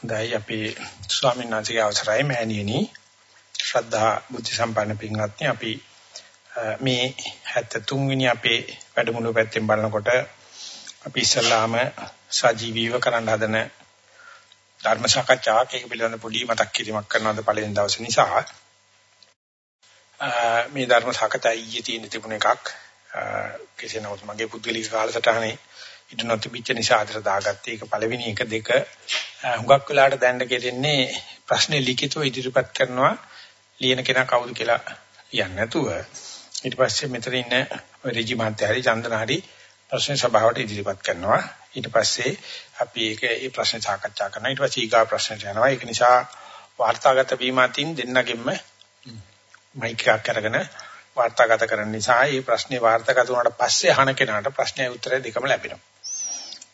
හොඳයි. අපි ස්වාමීන් වහන්සේගේ අවසරයි. මෑණියනි ශ්‍රද්ධා බුද්ධ සම්පන්න පින්වත්නි අපි මේ 73 වෙනි අපේ වැඩමුළුව පැත්තෙන් බලනකොට අපි ඉස්සල්ලාම සජීවීව කරන්න හදන ධර්ම සාකච්ඡාවක් ඒක පිළිබඳ පොඩි මතක් කිරීමක් කරනවාද පළවෙනි දවසේ නිසා. මේ ධර්ම සාකච්ඡා ඊයේ තියෙන තිබුණ එකක් කෙසේ නමුත් මගේ පුද්ගලික කාලසටහනේ ඉදු නොතිබිච්ච නිසා අතර දාගත්තේ. ඒක පළවෙනි එක දෙක. හුඟක් වෙලාට දැන්න කෙරෙන්නේ ප්‍රශ්නේ ලිඛිතව ඉදිරිපත් කරනවා. ලියන කෙනා කවුද කියලා කියන්නේ නැතුව. ඊට පස්සේ මෙතන ඉන්න රෙජි මහත්තයාරි චන්දනාරි ප්‍රශ්න සභාවට ඉදිරිපත් කරනවා. ඊට පස්සේ අපි ඒක ඒ ප්‍රශ්න සාකච්ඡා කරනවා. ඊට පස්සේ ඊගා ප්‍රශ්නට යනවා. ඒක නිසා වාර්තාගත වීම අතින් දෙන්නගෙම මයික් එකක් අරගෙන වාර්තාගත කරන නිසා මේ ප්‍රශ්නේ වාර්තාගත වුණාට පස්සේ අහන කෙනාට ප්‍රශ්නයේ උත්තරය දෙකම ලැබෙනවා.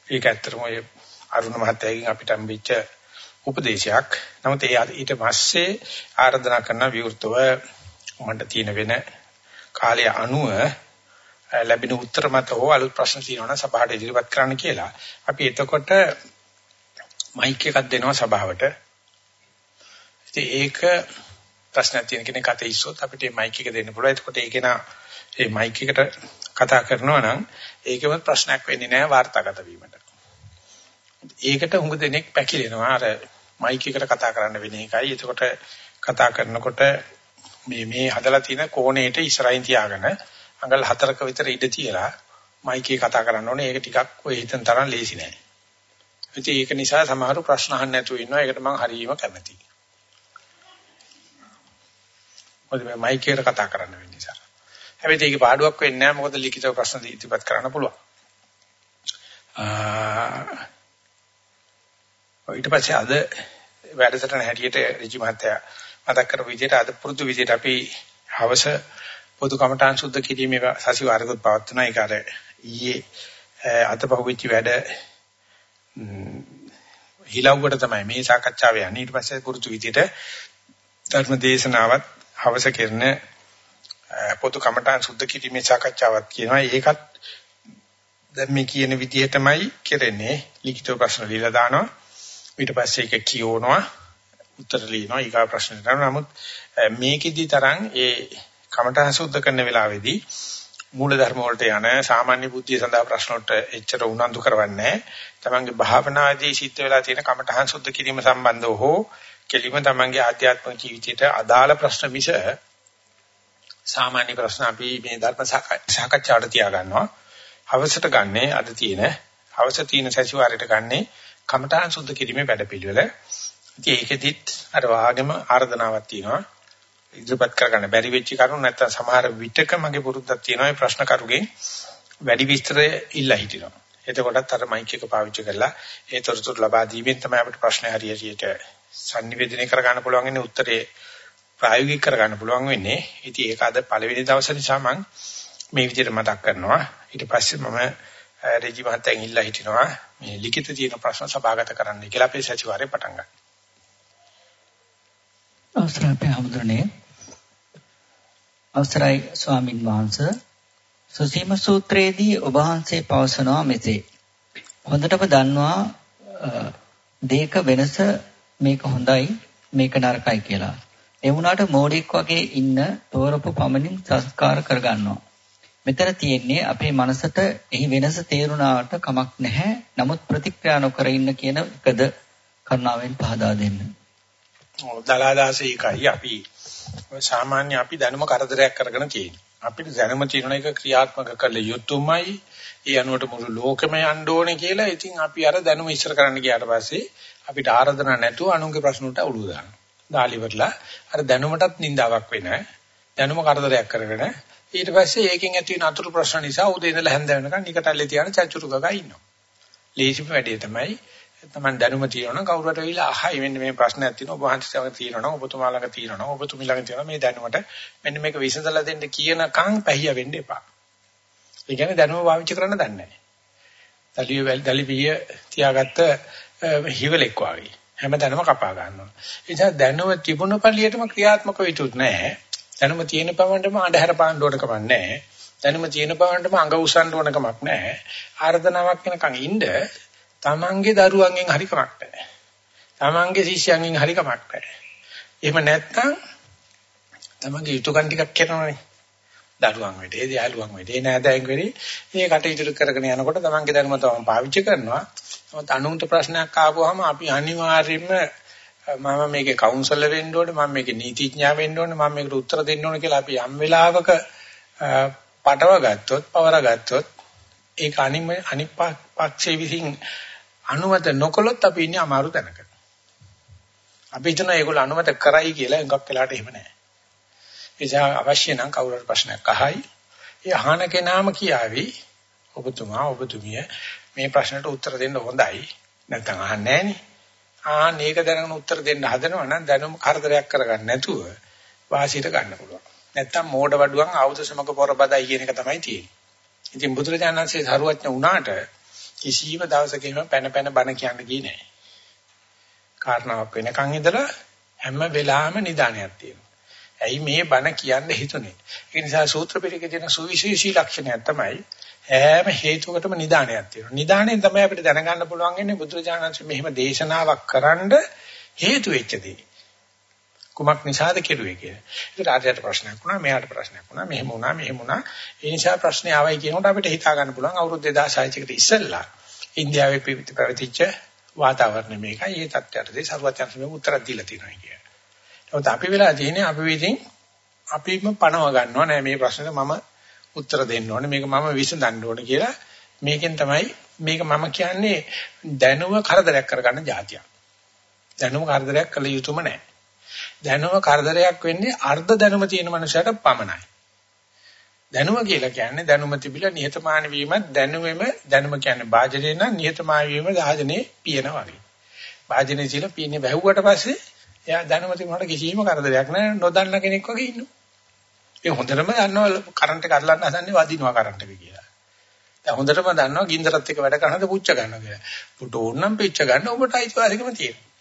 ඒක ඇත්තටම ඔය අරුණ මහත්තයාගෙන් අපිට හම්බෙච්ච උපදේශයක්. නමුත් ඒ ඊට පස්සේ ආරාධනා කරන විවෘතව මට තියෙන වෙන කාලය අනුව ලැබෙන උත්තර මත හෝ අලුත් ප්‍රශ්න තියෙනවා නම් සභාවට ඉදිරිපත් කරන්න කියලා. අපි එතකොට මයික් එකක් දෙනවා සභාවට. ඉතින් ඒක ප්‍රශ්නයක් තියෙන කෙනෙක් අතේ ඉස්සොත් අපිට මේ මයික් එක දෙන්න පුළුවන්. එතකොට ඒක නා මේ මයික් එකට කතා කරනවා නම් ඒකෙම ප්‍රශ්නයක් වෙන්නේ නැහැ වාර්තාගත වීමට. ඒකට හුඟ දෙනෙක් පැකිලෙනවා. අර මයික් එකට කතා කරන්න වෙන එකයි. එතකොට කතා කරනකොට මේ මේ හදලා තියෙන කෝණයට ඉස්සරහින් තියාගෙන අඟල් හතරක විතර ඉඳ තියලා මයික් එක කතා කරන්න ඕනේ. ඒක ටිකක් ඔය හිතන තරම් ලේසි නෑ. ඉතින් ඒක නිසා සමහරව ප්‍රශ්න අහන්න නැතුව ඉන්නවා. ඒකට මම හරියම කැමතියි. මොකද මේ මයික් එකට කතා කරන්න වෙන නිසා. හැබැයි ඒක පාඩුවක් වෙන්නේ නැහැ. මොකද ලිඛිතව ප්‍රශ්න ඉදිරිපත් කරන්න පුළුවන්. ඊට පස්සේ අද වැඩසටහන හැටියට ඍජු මහත්තයා මතක් කරපු විදිහට අද පුරුදු විදිහට අපි හවස පොදු කමඨාන් සුද්ධ කිරීමේ සතිವಾರකුත් පවත්වනවා ඒක අර ඊයේ අතපහුවෙච්ච වැඩ හිලව්වට තමයි මේ සාකච්ඡාව යන්නේ ඊට පස්සේ පුරුදු විදිහට ධර්ම දේශනාවත් හවස කරන පොදු කමඨාන් සුද්ධ කිරීමේ සාකච්ඡාවක් කියනවා. ඒකත් දැන් මේ කියන විදිහටමයි කරන්නේ. ලිඛිත ප්‍රශ්න ලියලා දානවා. ඊට පස්සේ ඒක කියවනවා. උත්තර ලියනවා. ඊගා ප්‍රශ්න කරනවා. නමුත් මේකෙදි තරම් ඒ කමඨහ සුද්ධ කරන වෙලාවේදී මූල ධර්ම වලට යන සාමාන්‍ය බුද්ධිය සඳහා ප්‍රශ්න වලට එච්චර උනන්දු කරවන්නේ තමන්ගේ භාවනාදී සිද්ධ වෙලා තියෙන කමඨහන් සුද්ධ කිරීම සම්බන්ධව හෝ කෙලිම තමන්ගේ ආධ්‍යාත්මික ජීවිතයට අදාළ ප්‍රශ්න මිස සාමාන්‍ය ප්‍රශ්න අපි මේ ධර්ම සාකච්ඡාවට තියාගන්නවා හවසට ගන්නේ අද තියෙන හවස තියෙන සැසිවාරයට ගන්නේ කමඨහන් සුද්ධ කිරීමේ වැඩපිළිවෙල. ඉතින් ඒකෙදිත් අර වාගෙම ආර්දනාවක් තියෙනවා. ඉදිරිපත් කරගන්න බැරි වෙච්ච කරුණු නැත්තම් සමහර විටක මගේ පුරුද්දක් තියෙනවා මේ ප්‍රශ්න කරුගෙන් වැඩි විස්තර ඉල්ලා හිටිනවා. එතකොටත් අර මයික් එක පාවිච්චි කරලා ඒ තොරතුරු ලබා දීමෙන් තමයි අපිට ප්‍රශ්න හරියට sannivedana කරගන්න පුළුවන් ඉන්නේ උත්තරේ ප්‍රායෝගික කරගන්න පුළුවන් වෙන්නේ. ඉතින් ඒක අද පළවෙනි දවසේ නිසා මම මේ විදිහට මතක් කරනවා. ඊට පස්සේ මම රෙජි මහත්තයන් ඉල්ලා හිටිනවා මේ ලිඛිත තියෙන ප්‍රශ්න සභාගත කරන්න කියලා අපේ සතිವಾರේ පටන් ගන්නවා. අවසරයි අපේ හමුදුරනේ අවසරයි ස්වාමින් වහන්සේ සුසීම සූත්‍රයේදී ඔබ වහන්සේ පවසනවා මෙසේ හොඳටම දන්නවා දෙක වෙනස මේක හොඳයි මේක නරකයි කියලා ඒ වුණාට මෝඩෙක් වගේ ඉන්න තෝරපු පමණින් සංස්කාර කරගන්නවා මෙතන තියෙන්නේ අපේ මනසට එහි වෙනස තේරුණාට කමක් නැහැ. නමුත් ප්‍රතික්‍රියා නොකර ඉන්න කියන එකද කරුණාවෙන් පහදා දෙන්න. ඔව් දලාදාසේ එකයි අපි සාමාන්‍ය අපි දැනුම කරදරයක් කරගෙන තියෙන්නේ. අපිට දැනුම තියෙන එක ක්‍රියාත්මක කළ යුතුමයි. ඒ අනුවට මුළු ලෝකෙම යන්න ඕනේ කියලා. ඉතින් අපි අර දැනුම ඉස්සර කරන්න ගියාට පස්සේ අපිට ආරාධනා නැතුව අනුන්ගේ ප්‍රශ්න වලට අවුල දානවා. දාලිවරලා අර දැනුමටත් නින්දාවක් වෙන දැනුම කරදරයක් කරගෙන ඊට පස්සේ ඒකෙන් ඇති වෙන අතුරු ප්‍රශ්න නිසා උදේ ඉඳලා හැන්ද වෙනකන් නිකටල්ලේ තියාන චච්චුරු ගගා ඉන්නවා. ලේසිම වැඩේ තමයි තමන් දැනුම තියෙනවා කවුරුහට වෙයිලා අහයි මෙන්න මේ ප්‍රශ්නයක් තියෙනවා ඔබ වහන්සේට තියෙනවා ඔබතුමා ළඟ තියෙනවා ඔබතුමී ළඟ තියෙනවා මේ දැනුමට මෙන්න මේක විසඳලා දෙන්න කියනකම් පැහිය වෙන්න එපා. ඒ කියන්නේ දැනුම පාවිච්චි කරන්න දන්නේ නැහැ. දලිය වැල් දලිපිය තියාගත්ත හිවලෙක් වගේ හැම දැනුම කපා ගන්නවා. ඒ නිසා දැනුම තිබුණ පළියටම ක්‍රියාත්මක වෙතුත් නැහැ. දැනුම තියෙන පවණටම අඳුර පාන්න ඕන කමක් නැහැ. දැනුම තියෙන පවණටම අඟ උසන්න ඕන කමක් නැහැ. ආර්ධනාවක් වෙනකන් ඉන්න තමන්ගේ දරුවන්ගෙන් හරි කමක් නැහැ. තමන්ගේ ශිෂ්‍යයන්ගෙන් හරි කමක් නැහැ. එහෙම නැත්නම් තමන්ගේ යුතුයකම් ටිකක් කරනවනේ. දරුවන් වෙටේ, දයාලුවන් වෙටේ, නෑදෑයන් වෙටේ මේ කටයුතු කරගෙන යනකොට තමන්ගේ ධර්ම තමන් පාවිච්චි කරනවා. නමුත් අනුන්ට ප්‍රශ්නයක් ආවම අපි අනිවාර්යයෙන්ම මම මේකේ කවුන්සලර් වෙන්න ඕනේ, මම මේකේ නීතිඥයා වෙන්න ඕනේ, මම මේකට උත්තර දෙන්න ඕනේ කියලා අපි යම් වෙලාවක පටව ගත්තොත්, පවර ගත්තොත් ඒක අනිම අනිත් පක්ෂයේ විසින් අනුමත නොකළොත් අපි ඉන්නේ අමාරු තැනක. අපි හිතන ඒගොල්ලෝ අනුමත කරයි කියලා එකක් වෙලාට එහෙම නැහැ. එසා අවශ්‍ය නම් කවුරුහරි ප්‍රශ්නයක් අහයි. ඒ අහන කෙනාම කියාවි ඔබතුමා ඔබතුමිය මේ ප්‍රශ්නට උත්තර දෙන්න හොඳයි. නැත්නම් අහන්නේ නැහනේ. ආන්න ඒක දැනගෙන උත්තර දෙන්න හදනවා නම් දැනුම කරදරයක් කරගන්න නැතුව වාසියට ගන්න පුළුවන්. නැත්තම් මෝඩ වඩුවන් ආයුධ සමග පොරබදයි කියන එක තමයි තියෙන්නේ. ඉතින් බුදුරජාණන්සේ සරුවඥ වුණාට කිසිම දවසකම පැන පැන බණ කියන්න ගියේ නැහැ. කාරණාවක් වෙනකන් ඉඳලා හැම වෙලාවෙම නිදානයක් තියෙනවා. ඇයි මේ බණ කියන්න හිතුනේ? ඒ නිසා සූත්‍ර පිටකේ තියෙන සුවිශේෂී ලක්ෂණයක් තමයි හැම හේතුවකටම නිදානයක් තියෙනවා. නිදාණයෙන් තමයි අපිට දැනගන්න පුළුවන් ඉන්නේ බුදුරජාණන්සේ මෙහෙම දේශනාවක් කරන්න හේතු වෙච්ච දේ. කුමක් නිසාද කෙරුවේ කියලා. ඒකට ආර්යයට ප්‍රශ්නයක් වුණා, මෙයාට ප්‍රශ්නයක් වුණා, මෙහෙම වුණා, මෙහෙම වුණා. ඒ නිසා ප්‍රශ්නේ ආවයි කියනකොට අපිට හිතා ගන්න පුළුවන් අවුරුදු 2600 කට ඉස්සෙල්ලා ඉන්දියාවේ පැවතිච්ච වාතාවරණය මේකයි. ඒ තත්ත්වයටදී සරුවචන්ස මේ උත්තර දීලා තියෙනවා කියන්නේ. නමුත් අපි වෙලා තියෙන්නේ අපි විදිහින් අපිම පණව ගන්නවා නෑ මේ ප්‍රශ්නෙට මම උත්තර දෙන්න ඕනේ මේක මම විසඳන්න ඕනේ කියලා මේකෙන් තමයි මේක මම කියන්නේ දැනුම කරදරයක් කරගන්න જાතියක්. දැනුම කරදරයක් කළ යුතුම නෑ. දැනුම කරදරයක් වෙන්නේ අර්ධ දැනුම තියෙන මනුස්සයට පමණයි. දැනුම කියලා කියන්නේ දැනුම තිබිලා නිහතමානී වීමත් දැනුමෙම දැනුම කියන්නේ වාජනේ නම් නිහතමානී වීම වාජනේ පියන වගේ. වාජනේ කියලා පියන්නේ වැහුවට පස්සේ එයා දැනුම තිබුණාට කිසිම කරදරයක් නැහැ නොදන්න කෙනෙක් වගේ ඉන්නවා. ඒ හොඳටම දන්නවා කරන්ට් එක අල්ලන්න හදන්නේ වදිනවා කරන්ට් එක කියලා. දැන් හොඳටම දන්නවා ගින්දරත් එක්ක වැඩ කරනද පුච්ච ගන්නවා කියලා. පුට ඕන්නම් පිච්ච ගන්න ඔබට අයිතිවාසිකම තියෙනවා.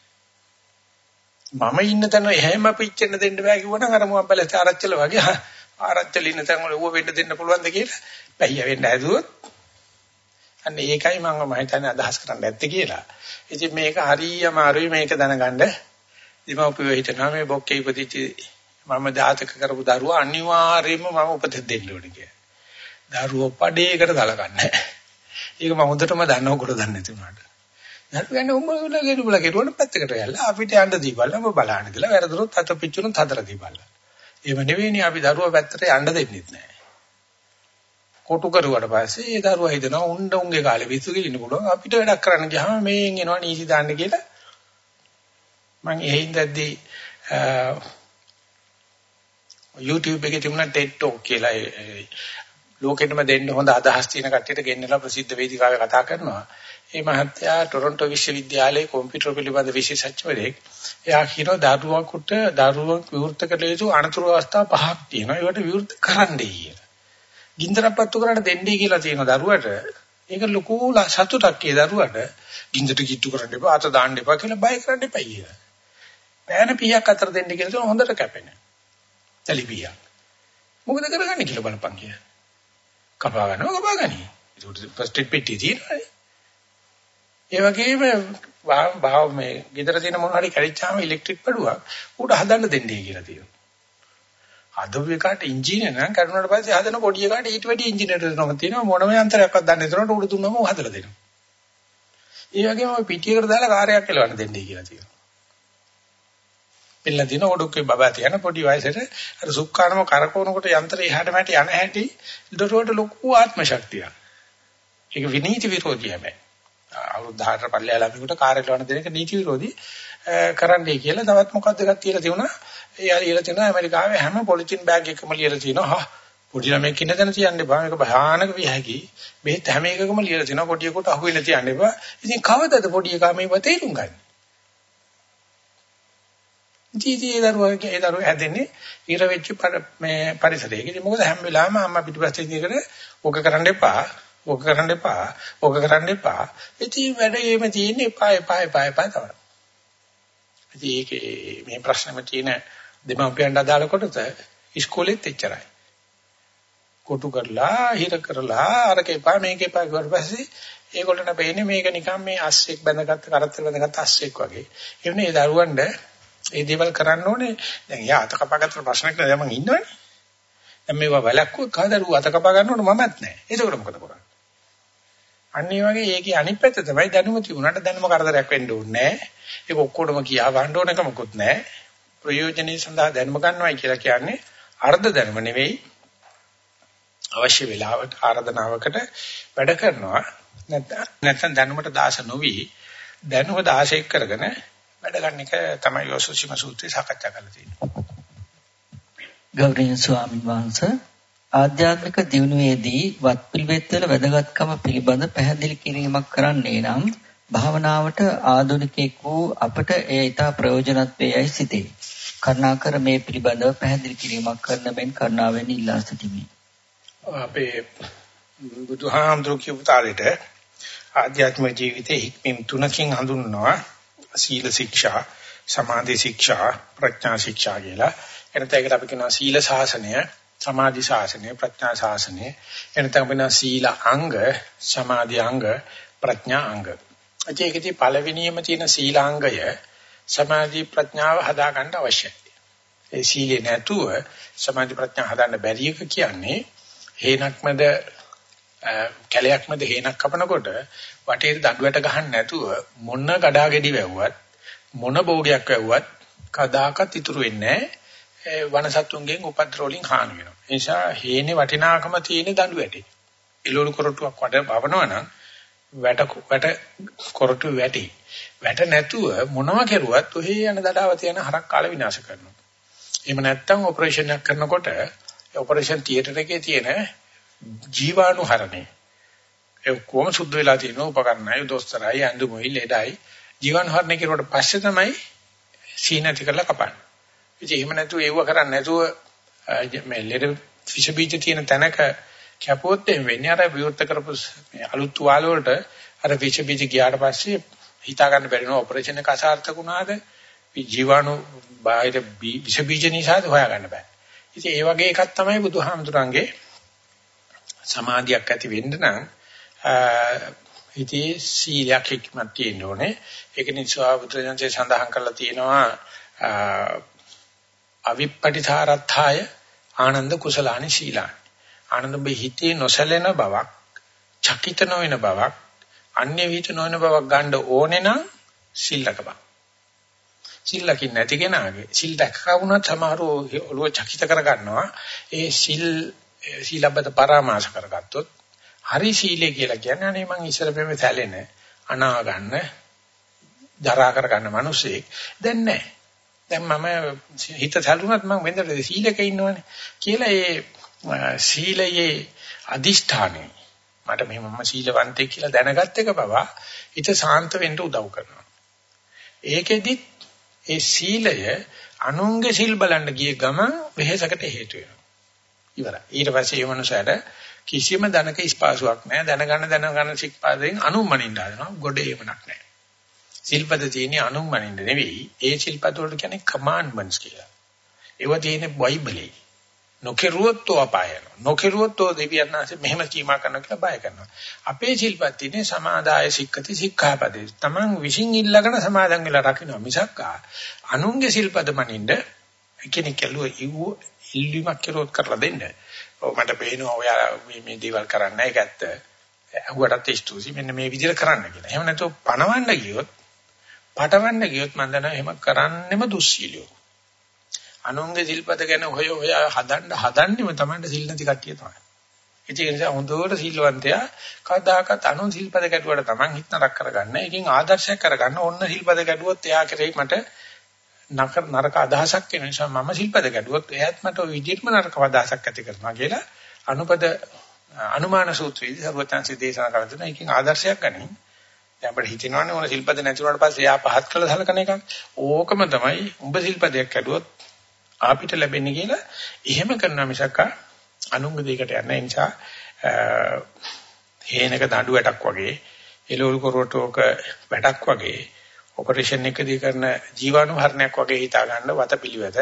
මම ඉන්න තැන එහෙම පිච්චෙන්න දෙන්න බෑ කිව්වනම් අර මොකක් බැලේ ආරච්චල වගේ ආරච්චල ඉන්න තැන් වල ඌව වෙන්න දෙන්න පුළුවන්ද කියලා බැහැ වෙන්න ඇදුවොත් අන්න ඒකයි මම මම හිතන්නේ අදහස් කරන්න ඇත්තේ කියලා. ඉතින් මේක හරිය අමාරුයි මේක දැනගන්න. දීමෝපිය හිතනවා මේ බොක්කේ ඉපදිච්ච මම ජාතක කරපු දරුවා අනිවාර්යයෙන්ම මම උපදෙස් දෙන්න ඕනේ කියලා. දරුවෝ පඩේකට සලකන්නේ. ඒක මම හොඳටම දන්නව කොට දන්නේ නැති උනාට. නඩුවන්නේ උඹලා ගෙඩුබලා කෙරුවට පැත්තකට යල්ලා අපිට යන්න දීපල්ලා ඔබ බලන්න කියලා වැරදුනොත් අත පිච්චුනොත් හතර දීපල්ලා. එහෙම නෙවෙයිනේ අපි දරුවා පැත්තට යන්න දෙන්නෙත් නැහැ. කොටු කරුවාට පස්සේ ඒ දරුවා හිතනවා උණ්ඩ උන්ගේ කාලේ විසුගේ ඉන්න පුළුවන් අපිට වැඩක් කරන්න ගියාම මේෙන් එනවා නීති දාන්න කියලා මම එහෙන් දැද්දි YouTube එකේ තිබුණා TED Talk කියලා ලෝකෙටම දෙන්න හොඳ අදහස් තියෙන කට්ටියට ගෙන්නලා ප්‍රසිද්ධ වේදිකාවේ කතා කරනවා. ඒ මහත්තයා ටොරොන්ටෝ විශ්වවිද්‍යාලයේ කම්පියුටර් පිළිබඳ විශේෂඥවරයෙක්. එයා කියනවා දරුවෙකුට දරුවක් විවෘත කළ යුතු අනතුරු අවස්ථා පහක් තියෙනවා. ඒවට විවෘත කරන්නයි කියලා. ගින්දරපත්තු කරන්න දෙන්නයි කියලා තියෙන දරුවට ඒක ලොකු සතුටක් ඒ දරුවට ගින්දරට කිට්ටු කරන්න එපා අත දාන්න එපා කියලා බය කරන්න එපා කියලා. පෑන පීයක් අතර දෙන්න කියලා හොඳට කැපෙන. තලිපියක්. මොකද කරගන්නේ කියලා බලපන් කියලා. කපා ගන්නවා කපා ගනි. ඒක ෆස්ට් එඩ් පෙට්ටිය තියෙනවානේ. ඒ වගේම භාව මේ ගෙදර තියෙන මොන හරි කැඩිච්චාම ඉලෙක්ට්‍රික් බඩුවක් උඩ හදන්න දෙන්නේ කියලා තියෙනවා. හදපු එකට ඉන්ජිනේර නම් කරුණාට පස්සේ හදන පොඩි එකට ඊට වැඩි ඉන්ජිනේර දෙනවක් තියෙනවා මොනම යන්ත්‍රයක්වත් දන්නේ නැතුනට උඩ දුන්නම හදලා දෙනවා. ඒ වගේම ඔය පිටියකට දාලා කාර්යයක් එලවන්න දෙන්නේ කියලා තියෙනවා. පිල්ල දින ඔඩොක්කේ බබා තියන පොඩි වයසට අර සුක්කානම කරකවනකොට යන්ත්‍රය එහාට මට යන හැටි දොරවට ලොකු ආත්ම ශක්තියක්. ඒක විනීති විරෝධී හැබැයි. අවුරුදු 18 පල්ලෙහා ළමයෙකුට කාර්ය ලවන දෙනක නීති විරෝධී කරන්නයි කියලා තවත් මොකක්ද එකක් තියලා තියුණා. ඒ ලියලා තියුණා ඇමරිකාවේ හැම පොලිතින් බෑග් එකකම ලියලා තියනවා. හා පොඩි ළමෙක් ඉන්න තැන තියන්න එපා. මේක භයානක වියහැකි. බෙහෙත් හැම එකකම ලියලා තියනවා. පොඩියෙකුට අහුවෙන්න තියන්න එපා. ඉතින් කවදද පොඩි එකා මේව තේරුම් ගන්නේ? ජීජී දරුවගේ ඒ දරුවා හැදෙන්නේ ඉර වෙච්ච මේ පරිසරයක. ඉතින් මොකද හැම වෙලාවෙම අම්මා පිටිපස්සේ ඉඳගෙන ඕක කරන්න එපා. ඕක කරන්න එපා. ඕක කරන්න එපා. ඉතින් වැඩේම තියෙන්නේ එපා එපා එපා එපා තමයි. ඉතින් ඒකේ මේ ප්‍රශ්නෙම තියෙන දෙමාපියන්ට අදාළ කොටස ඉස්කෝලෙත් එච්චරයි. කොටු කරලා හිර කරලා අරක එපා මේක එපා ඊට පස්සේ ඒගොල්ලන්ට පේන්නේ මේක නිකන් මේ අස්සෙක් බැඳගත්ත කරත්තර බැඳගත්ත අස්සෙක් වගේ. ඒ වුණේ ඒ දරුවන්ට ඒ දේවල් කරන්න ඕනේ. දැන් යා අත කපාගත්ත ප්‍රශ්නයක් නෑ මම ඉන්නවනේ. දැන් මේවා වැලක්කුව කවදාද අත කපා ගන්න ඕන මමත් නෑ. ඒකෝර මොකද කරන්නේ? අන්න ඒ වගේ ඒකේ අනිත් පැත්ත තමයි දැනුම තිබුණාට දැනුම කරදරයක් වෙන්න ඕනේ නෑ. ඒක ඔක්කොටම කියා ගන්න ඕනක මොකුත් නෑ. ප්‍රයෝජනෙයි සඳහා දැනුම ගන්නවයි කියලා කියන්නේ අර්ධ දැනුම නෙවෙයි අවශ්‍ය වෙලාවට ආරාධනාවකට වැඩ කරනවා නැත්නම් නැත්නම් දැනුමට දාස නොවි දැනුම දාශයක් කරගෙන වැඩ ගන්න එක තමයි යෝසුචිම සූත්‍රය සාකච්ඡා කරලා තියෙන්නේ. ගෞරවනීය ස්වාමීන් වහන්සේ ආධ්‍යාත්මික දියුණුවේදී වත් පිළිවෙත් වල වැදගත්කම පිළිබඳ පැහැදිලි කිරීමක් කරන්නේ නම් භාවනාවට ආධුනිකෙක් වූ අපට එය ඉතා ප්‍රයෝජනවත් වේයයි සිතේ. කරුණාකර මේ පිළිබඳව පැහැදිලි කිරීමක් කරන මෙන් කරුණාවෙන් ඉල්ලා සිටිමි. අපේ බුදුහාමුදුරු කියපු ආධ්‍යාත්මික ජීවිතයේ හික්මීම් තුනකින් හඳුන්වනවා සීල ශික්ෂා, සමාධි ශික්ෂා, ප්‍රඥා ශික්ෂා කියලා. එනත ඒකට අපි කියනවා සීල ශාසනය, සමාධි ශාසනය, ප්‍රඥා ශාසනය. එනත අපි කියනවා සීල අංග, සමාධි අංග, ප්‍රඥා අංග. ඒකේදී පළවෙනියම තියෙන සීලාංගය සමාධි ප්‍රඥාව හදාගන්න අවශ්‍යයි. ඒ සීලේ නැතුව සමාධි ප්‍රඥා හදාන්න බැරි එක කියන්නේ හේනක් මැද කැලයක් මැද හේනක් කපනකොට වටේට දඬුවට ගහන්න නැතුව මොන ගඩා ගෙඩි වැව්වත් මොන භෝගයක් වැව්වත් කදාකත් ඉතුරු වෙන්නේ නැහැ වනසත්තුන්ගෙන් උපද්‍රවලින් හානි වෙනවා. ඒ නිසා හේනේ වටිනාකම තියෙන දඬුවැටේ. එළවලු කොරටුවක් වඩ බවනවා නම් වැට වැට කොරටු වැටි. වැට නැතුව මොනවා කරුවත් ඔහේ යන දඩාව තියෙන හරක් කාල විනාශ කරනවා. එහෙම නැත්නම් ඔපරේෂන් එකක් කරනකොට ඔපරේෂන් තියටර් එකේ තියෙන ජීවාණු හරණේ ඒ ඔක්කොම සුද්ධ වෙලා තියෙනවා උපකරණයි දොස්තරයි ඇඳුමයි ලෙඩයි ජීවාණු හරණේ කෙරුවට පස්සේ තමයි සීනති කරලා කපන්නේ. ඉතින් එහෙම නැතුව ඒව කරන්නේ නැතුව මේ ලෙඩ විෂ බීජ තියෙන තැනක කැපුවොත් එම් වෙන්නේ අර විවෘත කරපු අලුත් තුවාල වලට අර විෂ බීජ ගියාට පස්සේ හිතා ගන්න බැරි නෝ ඔපරේෂන් එක අසාර්ථක වුණාද ජීවාණු බාහිර විෂ බීජ නිසාද හොයාගන්න බෑ. ඉතින් ඒ වගේ එකක් තමයි බුදුහාමුදුරන්ගේ සමාධියක් ඇති වෙන්න නම් ඉතින් සීලයක් හික්මත් තියෙන්න ඕනේ. ඒක නිසා බුදුරජාණන්සේ සඳහන් කරලා තියෙනවා අවිප්පටිසාරත්ථාය ආනන්ද කුසලානි ශීලානි. ආනන්ද මේ හිතේ නොසැලෙන බවක්, චකිත නොවන බවක්, අන්‍ය විහිිත නොවන බවක් ගන්න ඕනේ නම් සිල්ලක බව. සිල් ලකින් නැති කෙනාගේ සිල් දැක්කා වුණත් සමහරව ඔළුව චකිත කරගන්නවා. ඒ සිල් සීලබ්බත පරාමාස කරගත්තොත් හරි සීලය කියලා කියන්නේ අනේ මං ඉස්සර පෙමේ සැලෙන අනා ගන්න දරා කර ගන්න මිනිසෙක් දැන් නැහැ. දැන් මම හිත සැලුණත් මං වෙන්දට සීලක ඉන්නවනේ කියලා ඒ සීලයේ අදිෂ්ඨානෙ මට මෙහෙම මම සීලවන්තයෙක් කියලා දැනගත් එක පවා හිත සාන්ත වෙන්න උදව් කරනවා. ඒකෙදිත් ඒ සීලය අනුන්ගේ සිල් බලන්න ගිය ගම වෙහෙසකට හේතු වෙනවා. ඉවරයි. ඊට පස්සේ මේ මනුස්සයාට කිසිම ධනක ස්පාසුවක් නැහැ. දැනගන්න දැනගන්න සික්පාදයෙන් අනුමනින්න හදනවා. ගොඩේ එමනක් නැහැ. සිල්පද තියෙන්නේ අනුමනින්න නෙවෙයි. ඒ සිල්පද වලට කියන්නේ කමාන්ඩ්මන්ට්ස් කියලා. ඒවා තියෙන්නේ බයිබලේ. නොකිරුවොත් තෝ අපායන. නොකිරුවොත් තෝ දෙවියන් ආසේ මෙහෙම කීමා කරනවා කියලා බය කරනවා. අපේ සිල්පද තියෙන්නේ සමාදාය සික්කති සික්ඛාපදේ. Taman විශ්ින් ඉල්ලගෙන සමාදන් වෙලා රකින්න මිසක් අනුන්ගේ සිල්පද මනින්න කෙනෙක් ඇල්ලුව ඉව්ව ඉල්ලීමක් කෙරුවොත් කරලා දෙන්න. ඔව් මට පේනවා ඔයා මේ මේ දේවල් කරන්න ඒක ඇත්ත. අහුවටත් ස්තුති මෙන්න මේ විදිහට කරන්න කියලා. එහෙම නැතුව පණවන්න ගියොත් පටවන්න ගියොත් මම දන්නවා එහෙම කරන්නෙම දුස්සීලියෝ. අනුන්ගේ සිල්පද ගැන හොය හොය හදන්න හදන්නෙම Tamanට සිල් නැති කට්ටිය තමයි. ඒක නිසා හොඳට සිල්වන්තයා කවදාකවත් අනුන් සිල්පද ගැටුවට Taman හිත නරක කරගන්න. ඒකෙන් ආදර්ශයක් කරගන්න ඕන්න සිල්පද ගැටුවොත් එයා කරේ මට නරක නරක අදහසක් වෙන නිසා මම සිල්පද ගැඩුවොත් එයාත් මට ওই විදිහටම නරක අදහසක් ඇති කරනවා කියලා අනුපද අනුමාන සූත්‍රයේදී සර්වඥාන්සේ දේශනා කරලා තියෙනවා. ඒකෙන් ආදර්ශයක් ගනින්. දැන් අපිට හිතෙනවානේ ඕන සිල්පද නැති වුණාට පස්සේ එයා පහත් කළ සලකන එකක්. ඕකම තමයි උඹ සිල්පදයක් ගැඩුවොත් අපිට ලැබෙන්නේ කියලා එහෙම කරනවා මිසක් අනුංග දෙයකට යන්නේ නිසා හේනක දඬු වැටක් වගේ එළවලු කොරටෝක වැටක් වගේ ඔපරේෂන් එකදී කරන ජීවාණු හරණයක් වගේ හිතා ගන්න වතපිලිවෙත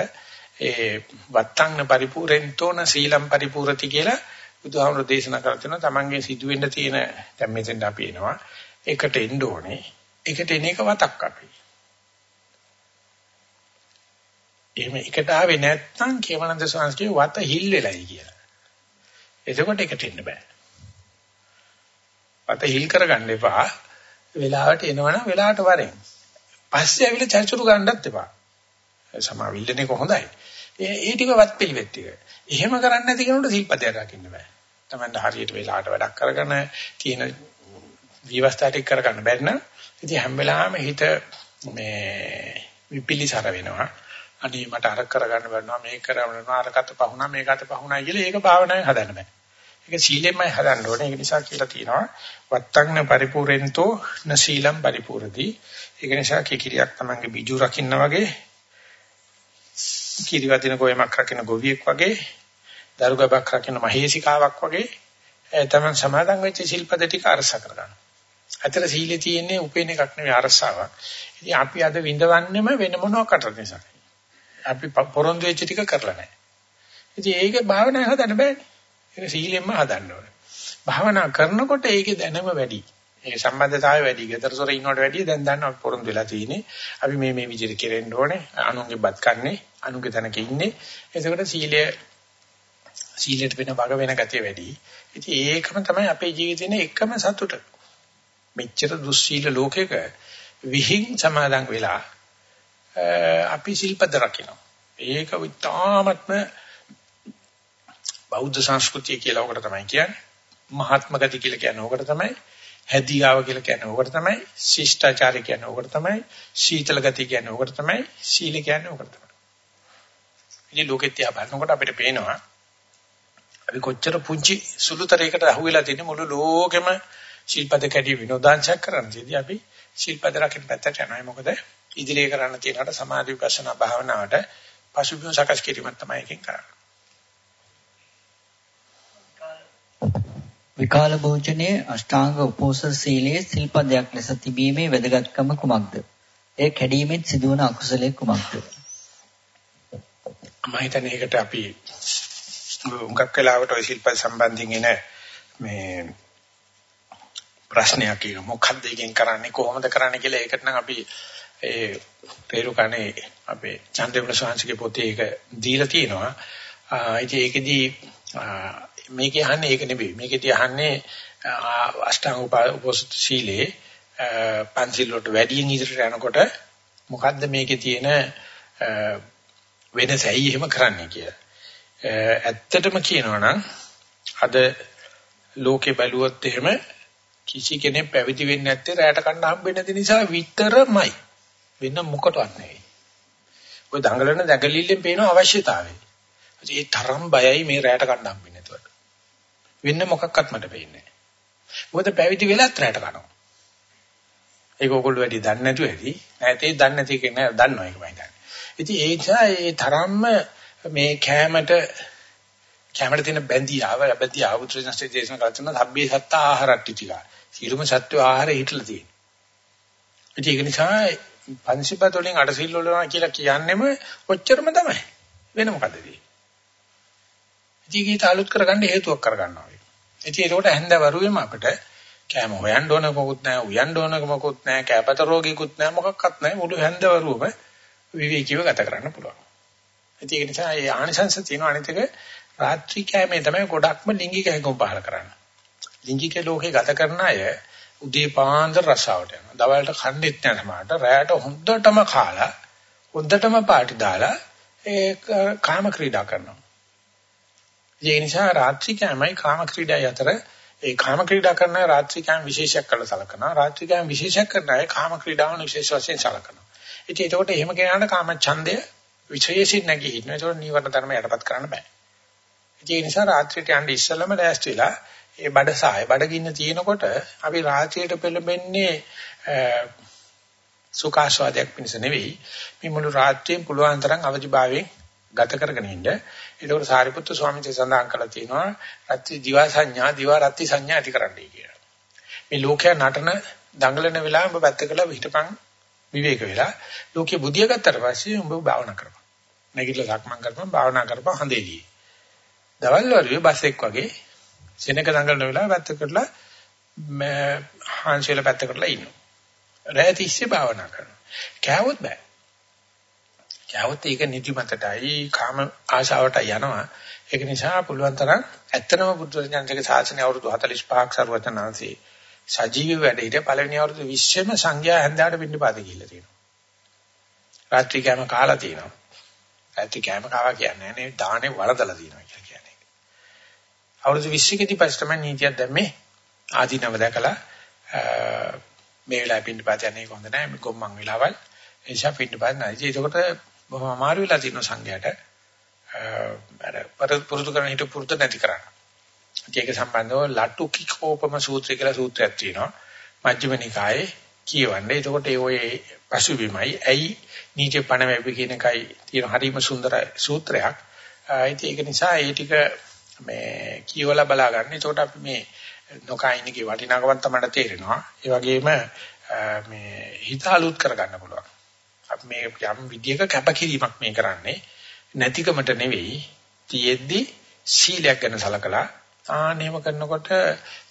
ඒ වත්තංන පරිපූර්ෙන්තෝන සීලම් පරිපූර්ති කියලා බුදුහාමුදුරු දේශනා කරලා තියෙනවා තමන්ගේ සිදුවෙන්න තියෙන දැන් මෙතෙන්ට අපි එනවා. එකට එන්න ඕනේ. එකට එන එක වතක් අපි. එහෙම එකට ආවේ නැත්නම් කේවනන්ද සංස්කෘතිය වත හිල් වෙලයි කියලා. එතකොට එකට එන්න බෑ. වත හිල් කරගන්න එපා. වෙලාවට එනවනම් වෙලාවට වරෙන්. පස්සේ ඇවිල්ලා චර්චුරු ගන්නත් එපා. සමාවිල්ලන එක හොඳයි. ඒ ටික වත් පිළිවෙත් ටික. එහෙම කරන්නේ නැති කෙනෙකුට සිල්පදයක් රකින්න බෑ. Tamanට හරියට වෙලාවට වැඩක් කරගෙන තියෙන විවස්ථා ටික කරගන්න බැරි නම් ඉතින් හැම වෙලාවෙම හිත මේ විපිලිසර වෙනවා. අනේ මට අර කරගන්න බැරිනවා මේක කරගන්න අරකට පහුණා මේකට පහුණා කියලා ඒක භාවනාවෙන් හදන්න බෑ. ඒක සීලෙන්මයි හදන්න ඕනේ. ඒක නිසා කියලා තියෙනවා වත්තංන පරිපූර්ෙන්තෝ න සීලම් පරිපූර්ති. ඒක නිසා කිකිරියක් තමන්ගේ බිජු රකින්න වගේ කිරිවදින ගොයමක් රකින්න ගොවියෙක් වගේ දරුගබක් රකින්න මහේසිකාවක් වගේ තමන් සමාදන් වෙච්ච ශිල්පද ටික අරස කරගන්න. අතර සීලේ තියෙන්නේ උපේන එකක් නෙවෙයි අරසාවක්. ඉතින් අපි අද විඳවන්නෙම වෙන මොනවාකට නිසා. අපි පොරොන්දු වෙච්ච ටික කරලා නැහැ. ඉතින් ඒක භාවනාවේ හදන්න බෑනේ. ඒක සීලෙන්ම හදන්න ඕනේ. භාවනා කරනකොට ඒකේ දැනම වැඩි. ඒ සම්බන්ධතාවය වැඩි. ගෙදරසොර ඉන්නවට වැඩිය දැන් දන්න අපි පොරොන්දු වෙලා තියෙන්නේ. අපි මේ මේ විදිහට කෙරෙන්න ඕනේ. අනුන්ගේ බත් කන්නේ, අනුන්ගේ තැනක ඉන්නේ. එතකොට සීලය සීලයට වෙන වග වෙන ගතිය වැඩි. ඉතින් ඒකම තමයි අපේ ජීවිතේනේ එකම සතුට. මෙච්චර දුස්සීල ලෝකෙක විහිං සමාදන් වෙලා අපි ශිල්පද රකින්න. ඒක විතාමත්ම බෞද්ධ සංස්කෘතිය කියලා උකට තමයි කියන්නේ. මහාත්ම ගති කියලා කියන්නේ උකට තමයි. හැදියාව කියලා කියන්නේ උකට තමයි. ශිෂ්ටාචාරය කියන්නේ උකට තමයි. සීතල ගති කියන්නේ උකට තමයි. සීල කියන්නේ උකට තමයි. ඉතින් ලෝකෙත් තියා බලනකොට අපිට පේනවා අපි කොච්චර පුංචි සුළුතරයකට අහුවෙලා තියෙන මුළු ලෝකෙම ශිල්පද කැඩි විනෝදාංශයක් කරන්නේදී අපි ශිල්පද රකින්න පැත්තට යනවා. මොකද ඉදිරියේ කරන්න තියෙනකට සමාධි විපස්සනා භාවනාවට පසුබිම සකස් කිරීමක් තමයි එකෙන් කරන්නේ. විකාල භෝජනයේ අෂ්ටාංග උපෝසථ සීලයේ සිල්පදයක් ලෙස තිබීමේ වැදගත්කම කුමක්ද? එය කැඩීමෙන් සිදුවන අකුසලයේ කුමක්ද? මම හිතන්නේ ඒකට අපි උඟක් වෙලාවට ওই ශිල්ප සම්බන්ධයෙන් එන මේ ප්‍රශ්නයක් කියන මොකක්ද එකෙන් කරන්නේ කොහොමද කරන්නේ කියලා ඒකට නම් අපි ඒ පෙරුකනේ අපේ චන්ද්‍රප්‍රසාද් ශාන්සිගේ පොතේ ඒක දීලා තියෙනවා. ඉතින් ඒකෙදී මේකේ අහන්නේ ඒක නෙවෙයි. මේකෙදී අහන්නේ අෂ්ටාංග උපෝසථ සීලේ පන්සිල් වලට වැඩියෙන් ඉදිරියට යනකොට මොකද්ද මේකේ තියෙන වෙනස ඇයි එහෙම කරන්නේ කියලා. ඇත්තටම කියනවා නම් අද ලෝකේ බැලුවොත් එහෙම කිසි කෙනෙක් පැවිදි වෙන්නේ නැත්තේ රැයට කන්න හම්බෙන්නේ නැති නිසා විතරමයි. වෙන මොකටවත් නෙවෙයි. ඔය දඟලන දැඟලිල්ලෙන් පේන අවශ්‍යතාවය. ඒ තරම් බයයි මේ රැයට කන්න හම්බෙන්නේ නැතුවට. වෙන මොකක්වත් මට පේන්නේ නැහැ. මොකද පැවිදි වෙලත් රැයට කනවා. ඒක ඕගොල්ලෝ වැඩි දන්නේ නැතුව ඇති. නැතේ දන්නේ නැති කෙනා දන්නවා ඒක මම හිතන්නේ. ඉතින් ඒ නිසා ඒ තරම්ම මේ කැමට කැමට තියෙන බැඳියාව බැඳිය ආවුත්‍රාජනස්සේ දේශන කරන සබ්බේ සත්ත ආහාරට්ටි ටික. සියලුම සත්ව ආහාරය හිටලා තියෙනවා. ඒක නිසා පංචිපත වලින් අටසිල් වලනවා කියලා කියන්නෙම ඔච්චරම තමයි. වෙන මොකද තියෙන්නේ? ඉතින් අලුත් කරගන්න හේතුවක් කරගන්නවා. ඉතින් ඒකට හැන්දවරුවේම අපිට කෑම හොයන්න ඕන මොකුත් නැහැ, උයන්න ඕන මොකුත් නැහැ, කැපත රෝගිකුත් නැහැ, මොකක්වත් නැහැ. මුළු හැන්දවරුවම විවේකීව ගත කරන්න පුළුවන්. ඉතින් ඒක නිසා ඒ ආනිසංශ තියෙන අනිත් එක රාත්‍රී කෑමේ තමයි ගොඩක්ම ලිංගික හැඟුම් පහල කරන්නේ. ලිංගික ලෝකේ ගත කරන අය උදේ පාන්දර රසාවට යනවා. දවල්ට කන්නේත් නැහැ සමහරට. රැයට හොඳටම කාලා හොඳටම පාටි දාලා ඒ කාම ක්‍රීඩා කරනවා. ඒ නිසා රාත්‍රී කෑමයි කාම ක්‍රීඩායි අතර ඒ කාම ක්‍රීඩා කරන රාත්‍රී කෑම විශේෂයක් කරලා සලකනවා. රාත්‍රී කෑම විශේෂයක් කරන අය කාම ක්‍රීඩාවන් විශේෂ වශයෙන් සලකනවා. ඉතින් ඒකට එහෙම කෙනාට කාම ඡන්දය විශේෂයෙන් නැගී ඉන්නවා. ඒකට නීවරණ ධර්ම යටපත් කරන්න බෑ. ඒ නිසා රාත්‍රියට යන්න ඉස්සෙල්ලම ලෑස්ති වෙලා ඒ බඩසාය බඩගින්න තියෙනකොට අපි රාත්‍රියට පෙළඹෙන්නේ සුඛාස්වාදයක් පිණිස නෙවෙයි මේ මුළු රාත්‍රියෙන් පුළුවන් තරම් අවදිභාවයෙන් ගත කරගෙන ඉන්න. ඒකෝර සාරිපුත්තු ස්වාමීන් වහන්සේ සඳහන් කළා තියෙනවා රාත්‍රී දිවා සංඥා දිවා රාත්‍රී සංඥා ඇති කරන්නයි කියලා. මේ ලෝකයා නටන දඟලන වෙලාවෙ ඔබ පැත්ත කළා හිටපන් විවේක වෙලා ලෝකේ බුදිය ගත්තට පස්සේ ඔබ භාවනා කරපන්. නැගිටලා සක්මන් කරපන් භාවනා කරපන් හඳේදී. දවල් වරුවේ බස් එක් වගේ සෙනක දඟලන වෙලාව පැත්ත කරලා හාන්සියල පැත්ත කරලා ඉන්නවා. රැය තිස්සේ භාවනා කරනවා. කෑවොත් බෑ. කෑවොත් ඒක නිදිමතටයි කාම ආශාවට යනවා. ඒක නිසා පුළුවන් තරම් ඇත්තම බුද්ධ ඥානයේ ශාසනය අවුරුදු 45ක් සරුවචනාංශේ සජීවී වැඩ හිට පළවෙනි අවුරුදු 20ෙම සංඝයා හැන්දාට පින්නපාත ගිහිල්ලා තියෙනවා. රාත්‍රී කෑම කාලා තියෙනවා. රාත්‍රී කෑම කාවා කියන්නේ නේ දානේ වරදලා තියෙනවා කියලා කියන්නේ. අවුරුදු 20කදී පස්සේ තමයි නීතියක් දැම්මේ ආදීනව දැකලා මේ වෙලාවේ පින්නපාත යන්නේ හොඳ නැහැ ගොම්මන් වෙලාවල් ඒ නිසා පින්නපාත නැහැ. ඒකට බොහොම අමාරු වෙලා තියෙනවා සංඝයාට. අර පුරුදු කරන හිට පුරුදු නැති කරන්න. ඒක සම්බන්ධව ලට්ටු කිකෝපම සූත්‍රය කියලා සූත්‍රයක් තියෙනවා. මජ්ක්‍ධිම නිකායේ කියවන්නේ. එතකොට ඒ ඔය පසුබිමයි ඇයි නීච පණ වැපි කියන එකයි තියෙන හරිම සුන්දර සූත්‍රයක්. ඒක නිසා ඒ ටික මේ කියවලා බලා ගන්න. එතකොට අපි මේ නොකයින්ගේ වටිනාකම තමයි තේරෙනවා. ඒ වගේම මේ හිත අලුත් කරගන්න පුළුවන්. අපි මේ යම් විදියක කැපකිරීමක් මේ කරන්නේ නැතිකමට නෙවෙයි. තියෙද්දි සීලයක් ගැන සලකලා ආනෙම කරනකොට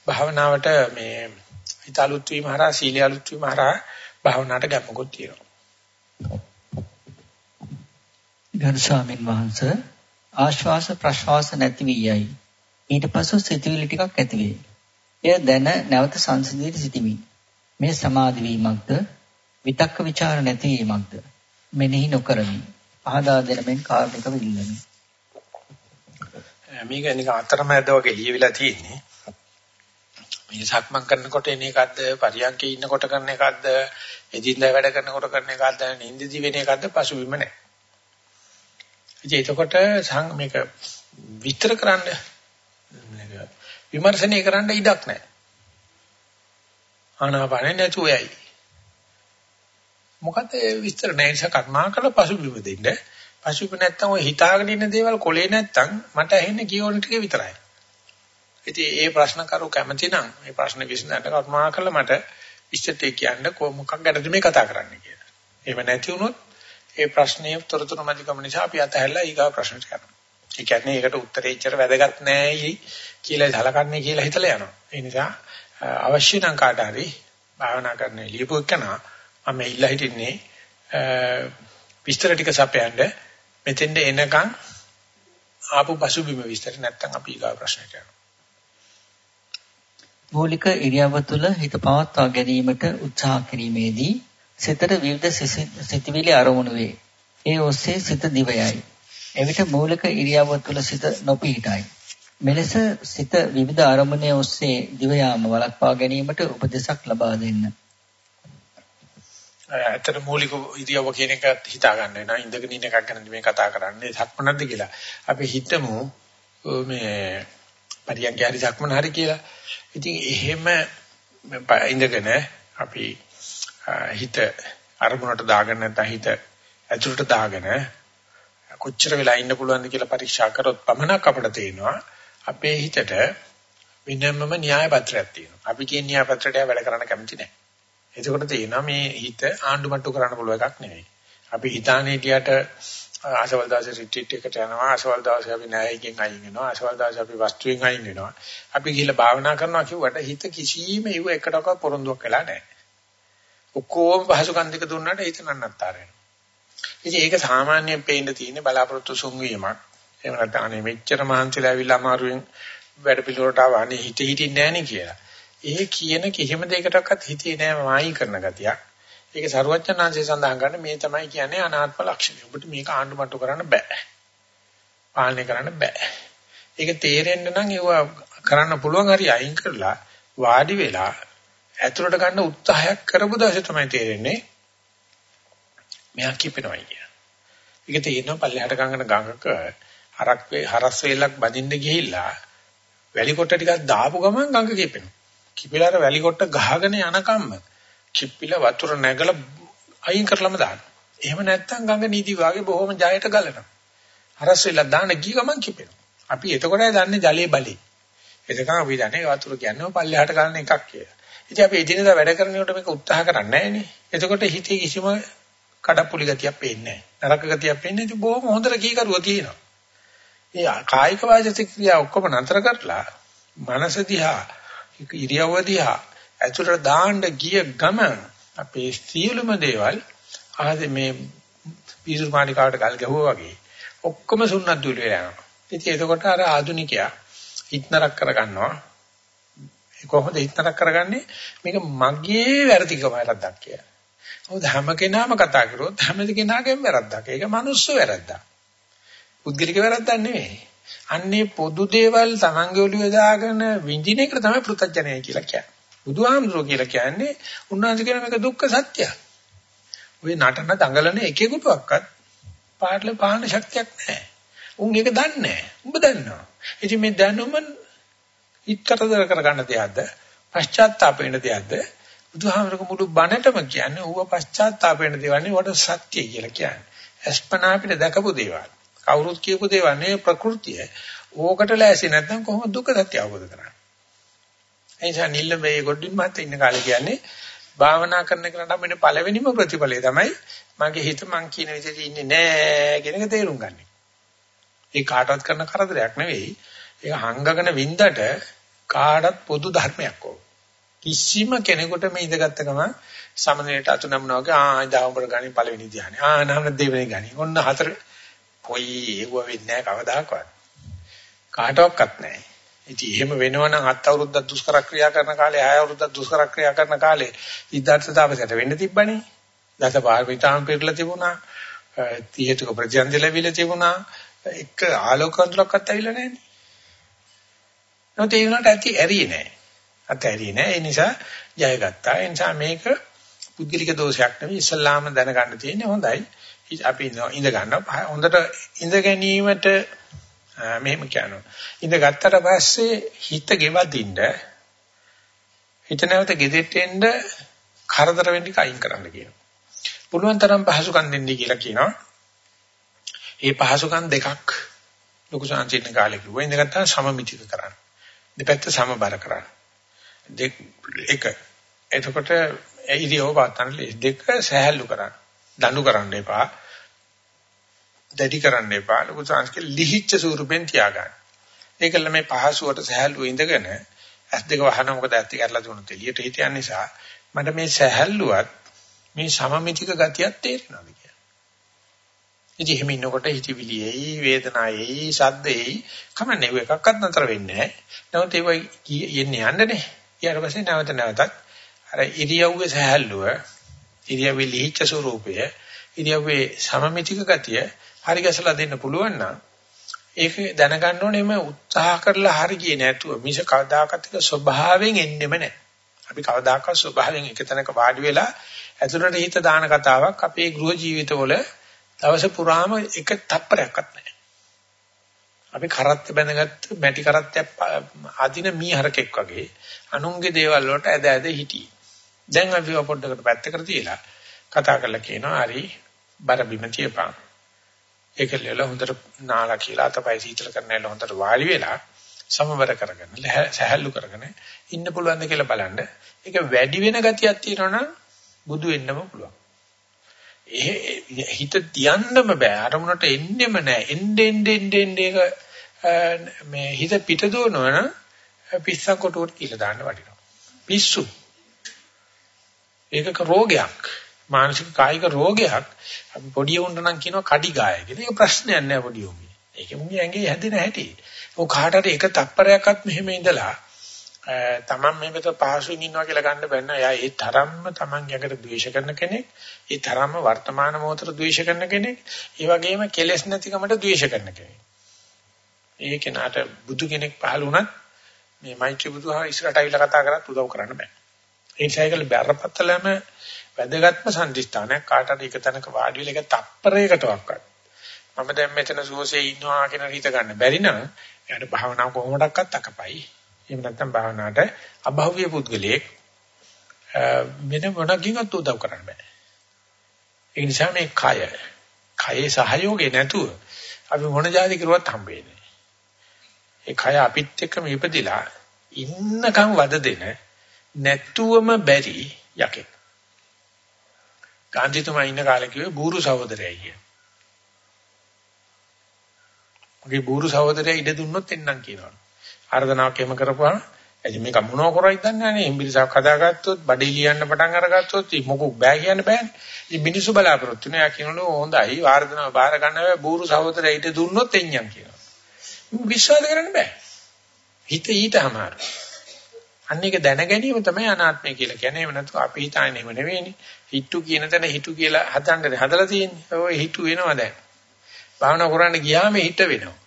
භාවනාවට මේ හිත අලුත් වීම හරහා සීලය අලුත් වීම හරහා භාවනාවට ගැඹුරුක් තියෙනවා. ගරු ස්වාමීන් වහන්සේ ආශ්වාස ප්‍රශ්වාස නැති වී යයි. ඊට පසු සිතුවිලි ටිකක් ඇති වේ. එය දැන නැවත සංසිඳී සිටිමි. මේ සමාධි වීමක්ද විතක්ක ਵਿਚාර නැතිවීමක්ද මෙනෙහි නොකරමි. පහදා දෙන මෙන් කාර්මික විල්ලමි. මේක නිකන් අතරමැද වගේ ලියවිලා තියෙන්නේ. මේ සක්මන් කරනකොට එන එකක්ද පරියන්කේ ඉන්නකොට කරන එකක්ද එදින්දා වැඩ කරනකොට කරන එකක්ද නිින්දදි වෙන එකක්ද පසුබිම නැහැ. ඉතින් එතකොට මේක විතර කරන්න විමර්ශනය කරන්න ඉඩක් නැහැ. ආනාපානෙ නැතුවයි. මොකද විස්තර නැහැ නිසා කර්මාකල පසුබිම දෙන්න. පසුබිම නැත්තම් ඔය හිතාගෙන ඉන්න දේවල් කොලේ නැත්තම් මට ඇහෙන්නේ කියවන ටික විතරයි. ඉතින් ඒ ප්‍රශ්න කරු කැමති නම් මේ ප්‍රශ්න විසඳන්න කර්මාකල මට ඉෂ්ටට කියන්න මොකක් ගැනද මේ කතා කරන්න කියලා. එහෙම නැති වුණොත් ඒ ප්‍රශ්නේ තොරතුරු මැදිකම නිසා අපි අතහැරලා ඊගා ප්‍රශ්නට යනවා. ඒ කියන්නේ ඒකට උත්තරේ ඉච්චර වැදගත් නෑයි කියලා සලකන්නේ කියලා හිතලා යනවා. ඒ නිසා අවශ්‍ය නම් කාට හරි භාවනා කරන්න ලියපු එකනා මම ඉල්ලා හිටින්නේ විස්තර ටික සපයන්න මෙතෙන්ද එනකන් ආපු පසුබිම විස්තර නැත්තම් අපි ඊගා ප්‍රශ්නට යනවා. මූලික ඉරියව්ව තුළ හිත පවත්වා ගැනීමට උත්සාහ කිරීමේදී සිතට විවිධ සිතිවිලි අරමුණු වේ. ඒ ඔස්සේ සිත දිවයයි. එවිට මූලික ඉරියව්ව තුළ සිත නොපිහිටයි. මෙලෙස සිත විවිධ අරමුණේ ඔස්සේ දිව යාම වළක්වා ගැනීමට උපදෙසක් ලබා දෙන්න. ඇත්තට මූලික ඉරියව්ව කියන එක හිතා ගන්න වෙනවා. ඉඳගෙන ඉන්න එකක් ගැන මේ කතා කරන්නේ. සක්මනක්ද කියලා. අපි හිතමු මේ පරියන්ක හරි සක්මන හරි කියලා. ඉතින් එහෙම ඉඳගෙන අපි හිත අරමුණට දාගෙන නැත්නම් හිත ඇතුළට දාගෙන කොච්චර වෙලා ඉන්න පුළුවන්ද කියලා පරීක්ෂා කරොත් පමණක් අපිට තේරෙනවා අපේ හිතට වෙනමම න්‍යාය පත්‍රයක් තියෙනවා. අපි කියන න්‍යාය පත්‍රයට වැඩ කරන්න කැමති නැහැ. එතකොට තේනවා මේ හිත ආණ්ඩු මට්ටු කරන්න පුළුවන් එකක් නෙවෙයි. අපි හිතානේ හිටියට ආසවල් දාසේ රිට්‍රීට් එකට යනවා. ආසවල් දාසේ අපි න්‍යායයෙන් අයින් වෙනවා. ආසවල් දාසේ අපි වස්තුවෙන් අයින් වෙනවා. අපි ගිහිල්ලා භාවනා කරනවා කිව්වට හිත කිසිම ඒව එකටවත් පොරොන්දුවක් වෙලා නැහැ. ඔක්කොම පහසුකම් දෙක දුන්නාට හිත නන්නත්තර වෙනවා. ඉතින් ඒක සාමාන්‍යයෙන් පේන්න තියෙන බලාපොරොත්තු සුන්වීමක්. එහෙම නැත්නම් අනේ මෙච්චර මහන්සිලා ඇවිල්ලා අමාරුවෙන් වැඩ පිළිවෙලට ආවා අනේ හිත හිටින්නේ නැහනේ කියලා. ඒ කියන කිසිම දෙයකටවත් හිතේ නෑ මායි කරන ගතියක්. ඒක සරුවච්චන්හන්සේ සඳහන් කරන මේ තමයි කියන්නේ අනාත්ම ලක්ෂණය. ඔබට මේක ආණ්ඩුමට්ටු කරන්න බෑ. පාලනය කරන්න බෑ. ඒක තේරෙන්න නම් ඒව කරන්න පුළුවන් හරි අයින් කරලා වාඩි වෙලා ඇතුළට ගන්න උත්සාහයක් කරපු දවසේ තමයි තේරෙන්නේ මෙයා කිපෙනවයි කියන. ඒක තේරෙනවා පල්ලෙහාට ගංගන ගඟක හරක් වේ හරස් වේලක් බඳින්න ගිහිල්ලා වැලි කොට ටිකක් දාපු ගමන් ගඟ කිපෙනවා. කිපිලා අර වැලි කොට ගහගෙන යනකම්ම කිප්පිලා වතුර නැගලා අයින් කරලම දාන්න. එහෙම නැත්නම් ගඟ නීති වාගේ බොහොම ජයයට ගලනවා. හරස් වෙලා දාන්න ගිය ගමන් කිපෙනවා. අපි එතකොටයි දන්නේ ජලයේ බලේ. එතකන් අපි දන්නේ වතුර කියන්නේ පල්ලෙහාට ගන්න එකක් කියලා. ඉතින් අපි එදිනෙදා වැඩ කරනකොට මේක උත්සාහ කරන්නේ නැහැ නේ. එතකොට හිතේ කිසිම කඩප්පුලි ගතියක් පේන්නේ නැහැ. නරක ගතියක් පේන්නේ ඉතින් බොහොම හොඳට කීකරුව තියෙනවා. ඒ කායික වාචික ක්‍රියා ඔක්කොම නතර කරලා මනස දිහා ඉරියව්ව දිහා ඇතුළට දාන්න ගිය ගමන් අපේ සියලුම දේවල් ආද මේ පිසුරු මාණිකාවට ගල් ගැහුවා වගේ ඔක්කොම සුන්නත් දුල වෙලා යනවා. ඉතින් එතකොට අර ආදුනිකයා හිටනරක් කරගන්නවා. ඒ කොහොමද හිටනරක් කරගන්නේ? මේක මගේ වැරදිකම වැරද්දක් කියලා. මොකද හැම කෙනාම කතා කරොත් හැම කෙනාගේම වැරද්දක්. ඒක මනුස්ස වැරද්දක්. පුද්ගලික වැරද්දක් නෙවෙයි. අන්නේ පොදු දේවල් Tamange ඔළුවේ දාගෙන විඳින එක තමයි පෘථජනය කියලා කියන්නේ. බුදුහාමුදුරුවෝ කියලා කියන්නේ උන්වහන්සේ කියන මේක දුක්ඛ සත්‍යයක්. ඔය නටන දඟලන එකෙකුටවත් පාටල පාන ශක්තියක් නැහැ. උන් ඒක දන්නේ නැහැ. උඹ දන්නවා. ඉතින් මේ දැනුම හිතතරදර කරගන්න දෙයක්ද? පශ්චාත්තාප වෙන දෙයක්ද? බුදුහාමරක මුළු බණටම කියන්නේ ඌව පශ්චාත්තාප වෙන දේවල්නේ වට සත්‍ය කියලා කියන්නේ. අස්පනා අපිට දැකපු දේවල්. කවුරුත් කියපු දේවල් නෙවෙයි ප්‍රകൃතිය. ඕකට ලෑසි නැත්නම් කොහොමද දුක්ඛ සත්‍ය අවබෝධ කරන්නේ? එනිසා නිල්ල මේ ගොඩින් මහත් ඉන්න කාලේ කියන්නේ භාවනා කරන කෙනාට අපිට පළවෙනිම ප්‍රතිඵලය තමයි මගේ හිත මං කියන විදිහට ඉන්නේ නෑ කියන එක තේරුම් ගන්න. ඒ කාටවත් කරන කරදරයක් නෙවෙයි. ඒක හංගගෙන වින්දට කාටවත් පොදු ධර්මයක් ඕක. කිසිම කෙනෙකුට මේ ඉඳගත්ත ගමන් සමනලයට අතු නම්නවා වගේ ආ ඉදාඹර ගණි පළවෙනි ධ්‍යානෙ. ආ නම දෙවෙනි ගණි. ඔන්න හතර කොයි ඒව වෙන්නේ නැහැ කවදාකවත්. කාටවත් නැහැ. ඉතින් එහෙම වෙනවනම් හත් අවුරුද්දක් දුෂ්කර ක්‍රියා කරන කාලේ හය අවුරුද්දක් දුෂ්කර ක්‍රියා කරන කාලේ ඉද්දාර්ථ තාපසයට වෙන්න තිබ්බනේ. දස පාරමිතාන් පිරලා තිබුණා. තිහෙතුක ප්‍රතින්ද ලැබිලා තිබුණා. එක ආලෝක කන්දලක්වත් ඇවිල්ලා නැහැ නේ. නැත්නම් ඒ වුණාට ඇති ඇරියේ නැහැ. අතෑරියේ නැහැ. ඒ නිසා ජයගත්තා. ඒ නිසා මේක පුද්ගලික දෝෂයක් නෙවෙයි ඉස්ලාම දැනගන්න තියෙන්නේ හොඳයි. අපි ඉඳ ගන්නවා. හොඳට ඉඳ ගැනීමට මෙහෙම කියනවා. ඉඳ ගත්තට පස්සේ හිත ගෙවදින්න හිත නැවත ගෙදෙට්ට එන්න කරදර වෙන්න කයින් කරන්න කියනවා. පුළුවන් තරම් පහසුකම් දෙන්න කියලා කියනවා. ඒ පහසුකම් දෙකක් ලොකු සංචින්න කාලේ කිව්වා. ඉඳගත්තා සමමිතික කරන්න. දෙපැත්ත සමබර කරන්න. දෙක එක එතකොට ඉරියව පාතන දෙක සහැල්ලු කරන්න. දඬු කරන්න එපා. දැඩි කරන්න එපා. ලොකු සංස්කෘතික ලිහිච්ඡ ස්වරූපෙන් තියාගන්න. ඒකල මේ පහසුවට සහැල්ලුව ඉඳගෙන ඇස් දෙක වහන මොකද ඇත්ත කරලා දුන්නොත් එළියට හිත යන නිසා මට මේ සහැල්ලුවත් මේ සමමිතික ගතියක් තේරෙනවා කියලා. ඉතින් එහෙම ඉන්නකොට හිතවිලියයි වේදනාවයි සද්දෙයි කමන්නේ එකක්වත් නතර වෙන්නේ නැහැ. නමුත් ඒක යන්නේ යන්නනේ. ඊට පස්සේ නැවත නැවතත් අර ඉරියව්වේ සහැල්ලුව ඉරියව්වේ ලිහිච්ඡ ස්වરૂපය ඉරියව්වේ සමමිතික ගතිය හරි ගැසලා දෙන්න පුළුවන් නම් ඒක දැනගන්න ඕනේ මේ උත්සාහ කරලා හරි ගියේ නැතුව මිස කවදාකවත් ඒක ස්වභාවයෙන් එන්නෙම නැහැ. අපි කවදාකවත් ස්වභාවයෙන් එක තැනක වාඩි වෙලා ඇතුළට හිත දාන කතාවක් අපේ ගෘහ ජීවිතවල දවස පුරාම එක තප්පරයක්වත් නැහැ. අපි කරත් බැඳගත්ත මැටි කරත්තයක් අදින මීහරකෙක් වගේ අනුන්ගේ දේවල් වලට ඇද ඇද හිටියේ. දැන් අපි පොඩ්ඩකට පැත්තකට තියලා කතා කරලා කියනවා හරි බර බිම තියපන්. ඒකල හොඳට නාලා කියලා අතපය සීතල කරන්න හොඳට වාඩි වෙලා සමබර කරගෙන සහැල්ලු කරගෙන ඉන්න පුළුවන්ද කියලා බලන්න. ඒක වැඩි වෙන ගතියක් තියෙනවනම් බුදු වෙන්නම පුළුවන්. ඒ හිත තියන්නම බෑ අරමුණට එන්නෙම නෑ එන්නේ එන්නේ එන්නේ මේ හිත පිට දුවනවනම් පිස්සන් කොටුවට කියලා දාන්න වටිනවා. පිස්සු. ඒක රෝගයක්. මානසික කායික රෝගයක් අපි පොඩි උන්ට නම් කියනවා කඩි ගාය කියලා. ඒක ප්‍රශ්නයක් නෑ පොඩි උන්ගේ. ඒක මුගේ ඇඟේ හැදෙන හැටි. ඔය කාට හරි එක තප්පරයක්වත් මෙහෙම ඉඳලා තමන් මේ පිට පහසුවෙන් ඉන්නවා කියලා ගන්න බෑ. එයා ඒ තරම්ම තමන් යකට ද්වේෂ කරන කෙනෙක්. ඒ තරම්ම වර්තමාන මොහොතට ද්වේෂ කරන කෙනෙක්. ඒ වගේම කෙලෙස් නැතිකමට ද්වේෂ කරන කෙනෙක්. ඒ කෙනාට බුදු කෙනෙක් පහළ වුණත් මේ මෛත්‍රී බුදුහා ඉස්සරහට අවිලා කතා කරත් උදව් කරන්න බෑ. ඒ නිසා ඒකල බැරපතලම වැදගත්ම සම්දිස්ථානයක් කාට හරි එක තැනක වාඩි වෙලා එක තප්පරයකටවත් මම දැන් මෙතන සුවසේ ඉන්නවා කියන හිත ගන්න බැරි නම් එයාට භාවනාව කොහොමඩක්වත් අකපයි. එහෙම නැත්නම් භාවනාවට අභව්‍ය පුද්ගලයෙක් මෙන්න මොනකින්වත් උදව් කරන්න බෑ. ඒ නිසා මේ කය කයේ සහයෝගය නැතුව අපි මොන જાති කරුවත් හම්බෙන්නේ ඒ කය අපිත් එක්කම ඉපදිලා ඉන්නකම් වද දෙන නැත්තුවම බැරි යකෙක්. ගාන්ධිතුමා ඉන්න කාලේ කිව්වේ බూరు සහෝදරයයි කියලා. මගේ බూరు සහෝදරයා ඉඩ දුන්නොත් එන්නම් කියනවා. ආර්දනාවක් එහෙම කරපුවා එදි මේක මොනව කරයිද දන්නේ නැහැ. ඉම්බිරිසක් හදාගත්තොත්, බඩේ ලියන්න පටන් අරගත්තොත් මොකක් බෑ කියන්න බෑනේ. ඉතින් මිනිස්සු බලාපොරොත්තු වෙනවා. යා කියනවලු හොඳයි ආර්දනාව බාර ගන්න බෑ බూరు සහෝදරයා ඉඩ දුන්නොත් එන්නම් කියනවා. විශ්වාස කරන්න බෑ. හිත ඊට අමාරුයි. අන්න ඒක දැන ගැනීම තමයි අනාත්මය කියලා කියන්නේ. එහෙම නැත්නම් අපි හිතන්නේ එහෙම නෙවෙයිනේ. හිතු කියන තැන හිතු කියලා හදන්න හදලා තියෙන්නේ. ඔය හිතු වෙනවා දැන්. භාවනා කරන්න ගියාම හිත වෙනවා.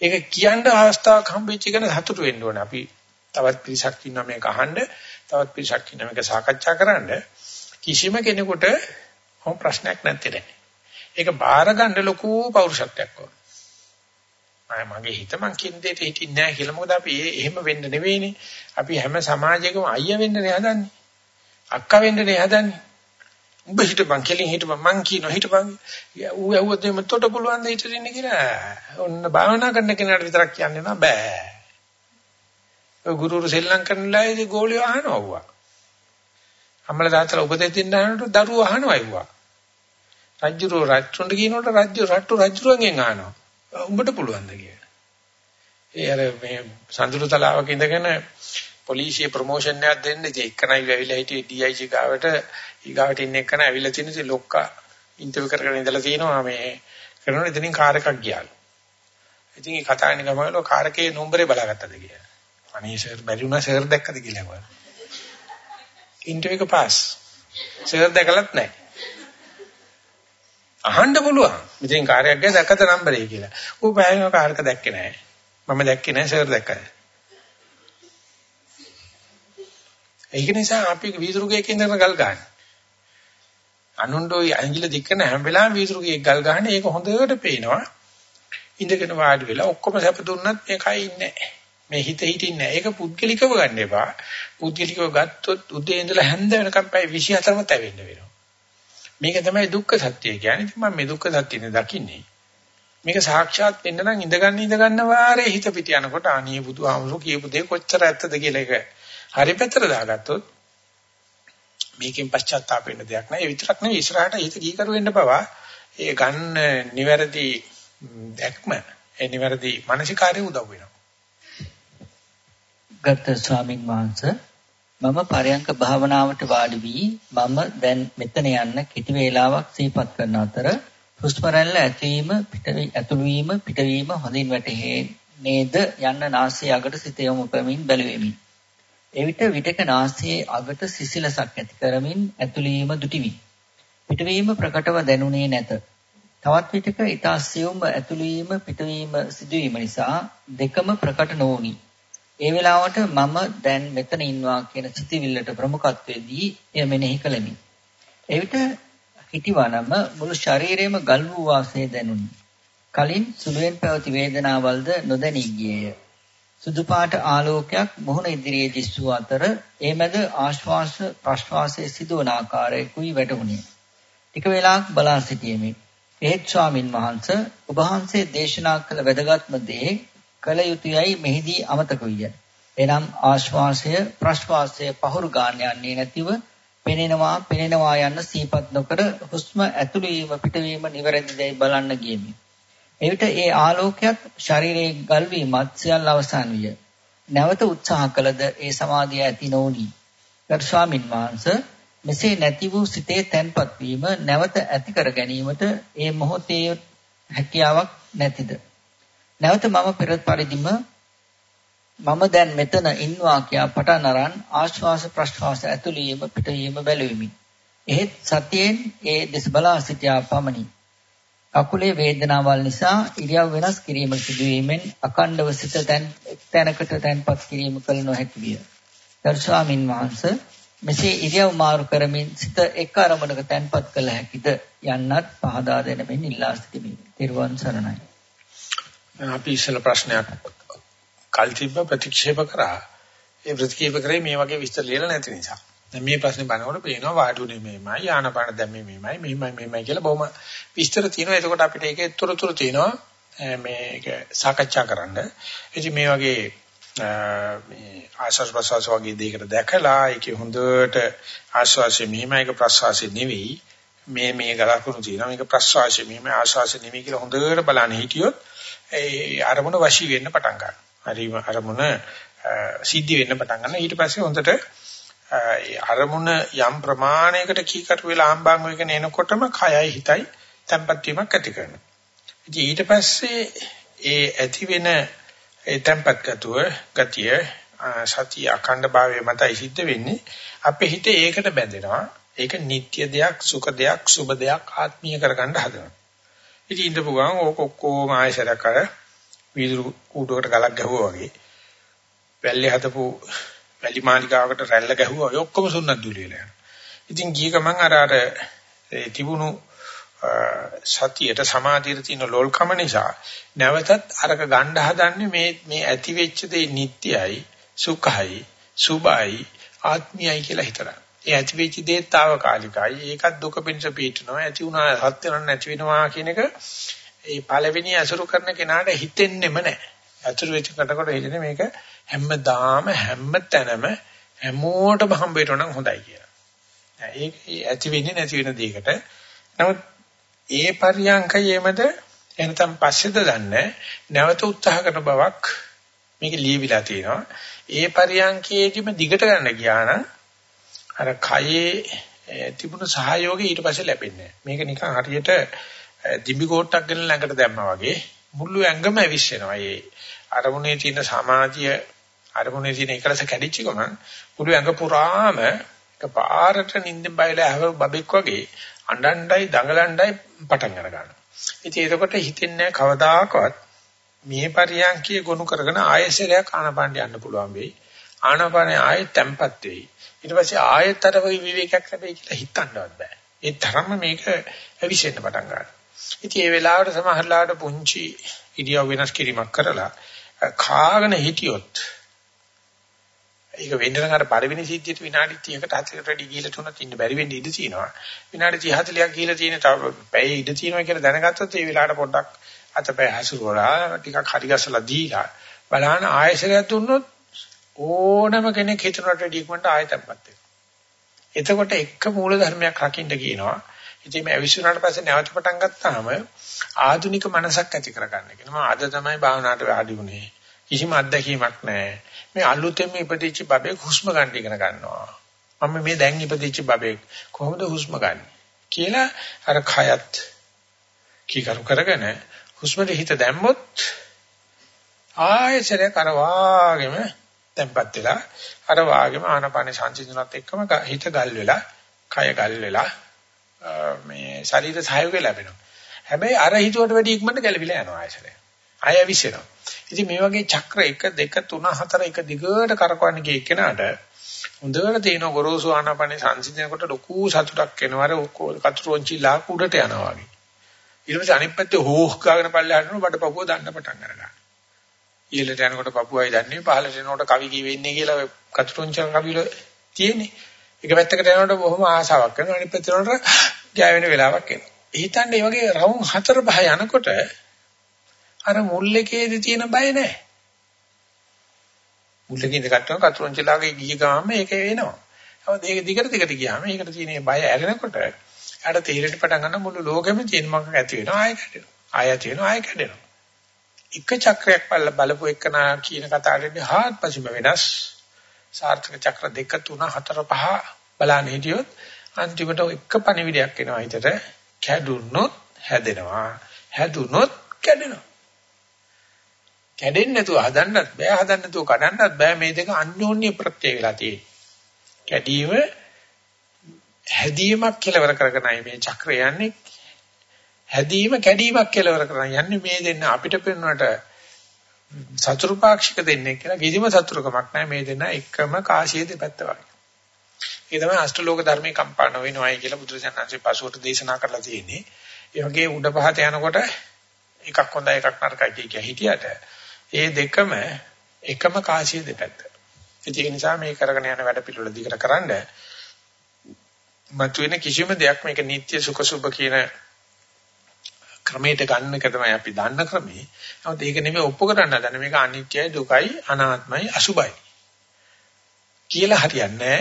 ඒක කියන්න අවස්ථාවක් හම්බෙච්ච එක සතුටු වෙන්න ඕනේ. අපි තවත් පිරිසක් ඉන්නවා මේක අහන්න, තවත් පිරිසක් ඉන්නවා මේක සාකච්ඡා කරන්න. කිසිම කෙනෙකුට හොම් ප්‍රශ්නයක් නැත්තේ නෑ. ඒක බාර ගන්න ලොකු පෞරුෂත්වයක් ඕන. මම මගේ හිත මං කියන දෙයට හිටින්නේ නැහැ කියලා. මොකද අපි එහෙම වෙන්න නෙවෙයිනේ. අපි හැම සමාජයකම අයියා වෙන්න නේ හදන්නේ. අක්කා වෙන්න නේ හදන්නේ. උඹ හිටපන් කෙලින් හිටපන් මං කියනවා හිටපන්. ඌ ඇහුවොත් එimhe තොට පුළුවන් ද හිටින්න කියලා. ඔන්න භාවනා කරන කෙනාට විතරක් කියන්නේ නෑ බෑ. ඔය ගුරුරු සෙල්ලම් කරනලා ඉතින් ගෝලිය අහනවා ඌවා. අම්මලා තාත්තලා උපදෙස් දෙන්න අහනකොට දරුවෝ අහනවා ඌවා. රජ්ජුරෝ රජ්ජුන්ට කියනකොට රජ්ජු රට්ටු රජ්ජුරුවන්ගෙන් අහනවා. උඹට පුළුවන්ද කියලා. ඒ අර මේ සඳුරු තලාවක ඉඳගෙන පොලිසිය ප්‍රොමෝෂන් එකක් දෙන්න ඉතින් එක්කනයි ඇවිල්ලා හිටියේ DIG ගාවට ඊගාවට ඉන්න එක්කන ඇවිල්ලා තියෙන ඉතින් ලොක්කා ඉන්ටර්විව් කරගෙන ඉඳලා තියෙනවා මේ කරනවා ඉතින් කාර් එකක් ගියාලු. ඉතින් ඒ කතා කරන ගමන් කාර් එකේ නම්බරේ බලාගත්තද කියලා. අනේ සර් බැරි වුණා සර් දැක්කද කියලා කිව්වා. ඉන්ටර්විව් එක පාස්. සර් දැකලත් නැහැ. අහන්න පුළුවන්. ඉතින් කාර්යයක් ගැන දැක්කද නම්බරේ කියලා. ඌ බෑගෙන කාර්යක දැක්කේ නැහැ. මම දැක්කේ නැහැ සර් දැක්කද. ඒක නිසා අපි වීදුරුකයක ඉඳන් ගල් ගන්න. අනුන්ඩෝයි ඇඟිල්ල දික්කන හැම වෙලාවෙම වීදුරුකයක ගල් ගන්න ඒක හොඳට පේනවා. ඉඳගෙන වාඩි වෙලා ඔක්කොම සැප දුන්නත් මේකයි ඉන්නේ මේ හිත හිටින්නේ නැහැ. ඒක පුද්ගලිකව ගන්න එපා. පුද්ගලිකව ගත්තොත් උදේ ඉඳලා හැන්ද වෙනකම් පැය 24ම තැවෙන්න වෙනවා. මේක තමයි දුක්ඛ සත්‍යය කියන්නේ. ඉතින් මම මේ දුක්ඛ සත්‍යනේ දකින්නේ. මේක සාක්ෂාත් වෙන්න නම් ඉඳගන්න ඉඳගන්න වාරේ හිත පිට යනකොට අනේ බුදුහාමුදුරු කියපු දේ කොච්චර ඇත්තද කියලා එක හරි පැත්තට දාගත්තොත් මේකෙන් පශ්චාත්තාප වෙන්න දෙයක් නැහැ. ඒ විතරක් නෙවෙයි ඉස්සරහට හිත කීකරු වෙන්න පවා ඒ ගන්න නිවැරදි දැක්ම ඒ නිවැරදි මානසිකාරය උදව් වෙනවා. ගත ස්වාමින් වහන්සේ මම පරයන්ක භාවනාවට වාඩි වී මම දැන් මෙතන යන්න කිටි වේලාවක් සිහිපත් කරන අතර හුස්ම රැල්ල ඇතුවීම ඇතුළවීම පිටවීම හොඳින් වැටහේ නේද යන්න නාසයේ අගට සිත යොමු කරමින් බැලුවෙමි. එවිට විටක නාසයේ අගට සිසිලසක් ඇති කරමින් ඇතුළවීම දුටිවි. පිටවීම ප්‍රකටව දැනුනේ නැත. තවත් විටක ඊට අස්සියුම් ඇතුළවීම පිටවීම සිදුවීම නිසා දෙකම ප්‍රකට නොවුනි. ඒ වෙලාවට මම දැන් මෙතන ඉන්නවා කියන සිතිවිල්ලට ප්‍රමුඛත්වයේ දී එය මෙනෙහි කළෙමි. එවිට හිටිවනම මුළු ශරීරයම ගල් වූ වාසය දැනුනි. කලින් සුළුෙන් පැවති වේදනාවල්ද නොදැනී ගියේය. සුදු පාට ආලෝකයක් මුහුණ ඉදිරියේ දිස්සූ අතර ඒ මැද ආශ්වාස ප්‍රශ්වාසයේ සිදුවන ආකාරයකුයි වැටහුණේ. ටික වේලාවක් බලා සිටියෙමි. ඒත් ස්වාමින් වහන්සේ ඔබ වහන්සේ දේශනා කළ වැදගත්ම දේ කල යුතුයයි මෙහිදී අමතක විය. එනම් ආශ්වාසය ප්‍රශ්වාසය පහුරු ගන්න යන්නේ නැතිව පෙනෙනවා පෙනෙනවා යන්න සීපත් නොකර හුස්ම ඇතුළු වීම පිටවීම නිවැරදිදයි බලන්න ගියමි. එවිට ඒ ආලෝකයක් ශරීරයේ ගල් වීමත් සියල්ල අවසන් විය. නැවත උත්සාහ කළද ඒ සමාධිය ඇති නොවුනි. ගරු ස්වාමින් වහන්සේ මෙසේ නැති වූ සිතේ තැන්පත් වීම නැවත ඇති කර ගැනීමට ඒ මොහොතේ හැකියාවක් නැතිද? නැවත මම පෙර පරිදිම මම දැන් මෙතන ඉන්නවා කියා පටන් අරන් ආශ්වාස ප්‍රශ්වාස ඇතුළීම පිටවීම බැලුවෙමි. එහෙත් සතියෙන් ඒ දෙස බලා සිටියා පමණි. කකුලේ වේදනාවල් නිසා ඉරියව් වෙනස් කිරීම සිදුවීමෙන් අකණ්ඩව සිත තැන් තැනකට තැන්පත් කිරීම කළ නොහැකි විය. ගරු ස්වාමින් වහන්සේ මෙසේ ඉරියව් මාරු කරමින් සිත එක අරමුණක තැන්පත් කළ හැකිද යන්නත් පහදා දෙන මෙන් ඉල්ලා සිටිමි. ත්‍රිවන් සරණයි. අපි ඉස්සෙල්ලා ප්‍රශ්නයක් කල් තිබ්බ ප්‍රතික්ෂේප කරා. ඒ ප්‍රතික්ෂේප කරේ මේ වගේ විස්තර ලියලා නැති නිසා. දැන් මේ ප්‍රශ්නේ බලනකොට පේනවා වාඩුනේ මේමයි ආනපාන දැන් මේ මේමයි මේමයි මේමයි කියලා බොහොම විස්තර තියෙනවා. එතකොට අපිට ඒකේ තොරතුරු තියෙනවා මේක සාකච්ඡා කරන්න. ඉතින් මේ වගේ මේ ආශස් ප්‍රසවාස වගේ දෙයකට දැකලා ඒකේ හොඳට ආශ්වාසය මෙහිමයි ඒක ප්‍රශ්වාසය නෙවෙයි මේ මේ ගලකුණු තියෙනවා මේක ප්‍රශ්වාසය මෙහිමයි ආශ්වාසය නෙවෙයි කියලා හොඳට බලන්න හිටියොත් ඒ අරමුණ වශී වෙන්න පටන් ගන්නවා. හරිම අරමුණ සිද්ධ වෙන්න පටන් ගන්නවා. ඊට පස්සේ හොඳට අරමුණ යම් ප්‍රමාණයකට කීකරු වෙලා ආම්බාම් වෙගෙන එනකොටම කයයි හිතයි තැම්පත් වීමක් ඇති කරනවා. ඉතින් ඊට පස්සේ ඒ ඇති වෙන ඒ තැම්පත් ගතුව ගතිය සතිය අඛණ්ඩ භාවයේ මතයි සිද්ධ වෙන්නේ අපේ හිතේ ඒකට බැඳෙනවා. ඒක නිට්ටය දෙයක්, සුඛ දෙයක්, සුබ දෙයක් ආත්මීය කරගන්න හදනවා. ඉතින් ඉඳපු ගමන් ඕක ඔක්කොම ආයශරයක් අර වීදුරු කූඩුවකට ගලක් ගැහුවා වගේ. වැල්ලේ හදපු වැලි මාලිගාවකට රැල්ල ගැහුවා වගේ ඔක්කොම සුන්නත් දුලි වෙලා යනවා. ඉතින් ගිය ගමන් අර අර තිබුණු සතියට සමාධියට තියෙන ලෝල්කම නිසා නැවතත් අරක ගන්න හදන්නේ මේ මේ ඇති වෙච්ච දේ නිට්ටයයි සුඛයි සුබයි ආත්මයයි කියලා හිතලා. ඒ ඇති වෙච්ච දේ తాවකාලිකයි. ඒකත් දුක පිණිස පීඨනවා. ඇති වුණා සත්‍ය නම් නැති වෙනවා කියන එක ඒ පළවෙනි අසුරු කරන කෙනාට හිතෙන්නෙම නැහැ. අසුරු වෙච්ච කටකොට හිතෙන්නේ මේක හැමදාම හැම තැනම හැමෝටම හම්බ වෙනවා නම් හොඳයි කියලා. ඒක ඇති වෙන්නේ නැති වෙන දෙයකට. නමුත් ඒ පරියංකයේමද එනතම් පස්සේද දන්නේ නැවත උත්සාහ කරන බවක් මේක ලියවිලා තියෙනවා. ඒ පරියංකයේදීම දිගට ගන්න ගියා නම් අර කයේ තිබුණු සහයෝගය ඊට පස්සේ ලැබෙන්නේ මේක නිකන් හරියට දිඹි කෝට්ටක් ගෙන ළඟට දැම්මා වගේ මුළු ඇඟම ඇවිස්සෙනවා. ඒ අරමුණේ තියෙන සමාධිය අරමුණේ තියෙන එකලස කැඩිච්ච ගමන් මුළු ඇඟ පුරාම එකපාරට නිින්දෙන් බයලා හැව බබෙක් වගේ අඬණ්ඩයි දඟලණ්ඩයි පටන් ගන්නවා. ඉතින් එතකොට හිතෙන්නේ කවදාකවත් මේ පරියන්කිය ගොනු කරගෙන ආයෙසරයක් ආනපාන යන්න පුළුවන් වෙයි. ආනපානේ ආයෙත් තැම්පත් වෙයි. ඊට පස්සේ ආයෙත් අර වගේ විවේකයක් ලැබෙයි කියලා හිතන්නවත් බෑ. ඒ තරම්ම මේක ඇවිසෙන්න පටන් ගන්නවා. ඉතින් ඒ වෙලාවට සමහරලාට පුංචි ඉරියව් වෙනස් කිරීමක් කරලා කාගෙන හිටියොත් ඒක වෙන්න නම් අර පළවෙනි සිද්ධියට විනාඩි 30කට 40කට වැඩි ගිහලා තුනක් ඉන්න බැරි වෙන්න ඉඩ තියෙනවා. විනාඩි 30 40ක් ගිහලා තියෙන තව පැය ඉඩ තියෙනවා කියලා දැනගත්තොත් ඒ වෙලාවට පොඩ්ඩක් අතපය හසුරුවලා ටිකක් හරි ගසලා දීලා බලහන ආයශරයක් දුන්නොත් ඕනම කෙනෙක් හිතනට ඩීක්මන්ට ආයතම්පත් වෙනවා. එතකොට එක මූල ධර්මයක් රකින්න කියනවා. ඉතින් මේ අවිශ්වනාට පස්සේ නැවත පටන් ගත්තාම ආධුනික මනසක් ඇති කරගන්න කියනවා. අද තමයි භාවනාවට වැඩි උනේ. කිසිම අත්දැකීමක් නැහැ. මේ අලුතෙන් ඉපදිච්ච බබෙක් හුස්ම ගන්න ඉගෙන ගන්නවා. මම මේ දැන් ඉපදිච්ච බබෙක් කොහොමද හුස්ම ගන්න කියලා අර khයත් කීකරු කරගෙන හුස්මට හිත දැම්මොත් ආයෙසරේ කරවාගෙම තැම්පත් වෙලා අර වාගෙම ආනපාන සංසිඳනත් එක්කම හිත ගල් වෙලා කය ගල් වෙලා මේ ශරීර සහයෝගය ලැබෙනවා. හැබැයි අර හිතුවට වැඩි ඉක්මනට ගැලවිලා යනවා ආයෙසරේ. ආයෙ විශ්ෙනවා. ඉතින් මේ වගේ චක්‍ර 1 2 3 4 එක දිගට කරකවන්න ගිය කෙනාට හොඳට තේන ගොරෝසු ආනාපානේ සංසිඳනකොට ලොකු සතුටක් එනවා අර කතුරුංචි ලා කුඩට යනවා වගේ. ඊට පස්සේ අනිත් පැත්තේ හෝහ් ගාගෙන පල්ලෙහාට යන බඩපපුව දන්න පටන් ගන්නවා. ඊළඟට යනකොට පපුවයි දන්නේ පහළට එනකොට කවි කියෙ වෙන්නේ කියලා කතුරුංචි කවිල තියෙන්නේ. එක පැත්තකට යනකොට බොහොම ආසාවක් කරනවා අනිත් පැත්තට යනකොට ගෑවෙන වෙලාවක් එනවා. හිතන්නේ මේ වගේ රවුම් හතර පහ යනකොට අර මුල් එකේදී තියෙන බය නැහැ. මුල් එකේ ඉඳගත්තුම කතුරුංචිලාගේ ගිය ගාම ඒක වෙනවා. නමුත් ඒක දිගට දිගට ගියාම ඒකට තියෙන බය ඇරෙනකොට යාට තීරෙට පටන් ගන්න මුළු ලෝකෙම තියෙන මොකක් ඇති වෙනවා ආයෙ කැඩෙනවා. ආයෙ තියෙනවා ආයෙ කැඩෙනවා. එක චක්‍රයක් බලපු එකනා කියන කතාවේදී හාත්පසීම වෙනස්. සාර්ථක චක්‍ර දෙක තුන හතර පහ බලන්න හිටියොත් අන්තිමට එක පණිවිඩයක් එනවා හිතට කැඩුනොත් හැදෙනවා. හැදුනොත් කැඩෙනවා. කැඩෙන්නේ නැතුව හදන්නත් බෑ හදන්න නැතුව කඩන්නත් බෑ මේ දෙක අන්‍යෝන්‍ය ප්‍රත්‍ය වෙලා තියෙන්නේ. කැඩීම හැදීමක් කෙලවර කරගෙනයි මේ චක්‍රය යන්නේ. හැදීම කැඩීමක් කෙලවර කරගෙන යන්නේ මේ දෙන්න අපිට පෙන්වන්නට සතුරුපාක්ෂික දෙන්නේ කියලා කිසිම සතුරුකමක් නැහැ මේ දෙන්න එකම කාශිය දෙපැත්ත වගේ. ඒ තමයි අෂ්ටලෝක ධර්මයේ කම්පා නොවෙනවයි කියලා බුදුසසුනාංශේ පසුවට දේශනා කරලා තියෙන්නේ. ඒ වගේ උඩ පහත යනකොට එකක් හොඳයි එකක් නරකයි කිය හිටියට ඒ දෙකම එකම කාසිය දෙපැත්ත. ඒක නිසා මේ කරගෙන යන වැඩ පිළිවෙල දිගට කරන්න මතුවෙන කිසිම දෙයක් මේක නිත්‍ය සුඛ සුභ කියන ක්‍රමයට ගන්න එක තමයි අපි දන්න ක්‍රමේ. නමුත් ඒක නෙමෙයි ඔප්පු කරන්න හදන මේක අනිත්‍යයි දුකයි අනාත්මයි අසුභයි. කියලා හරියන්නේ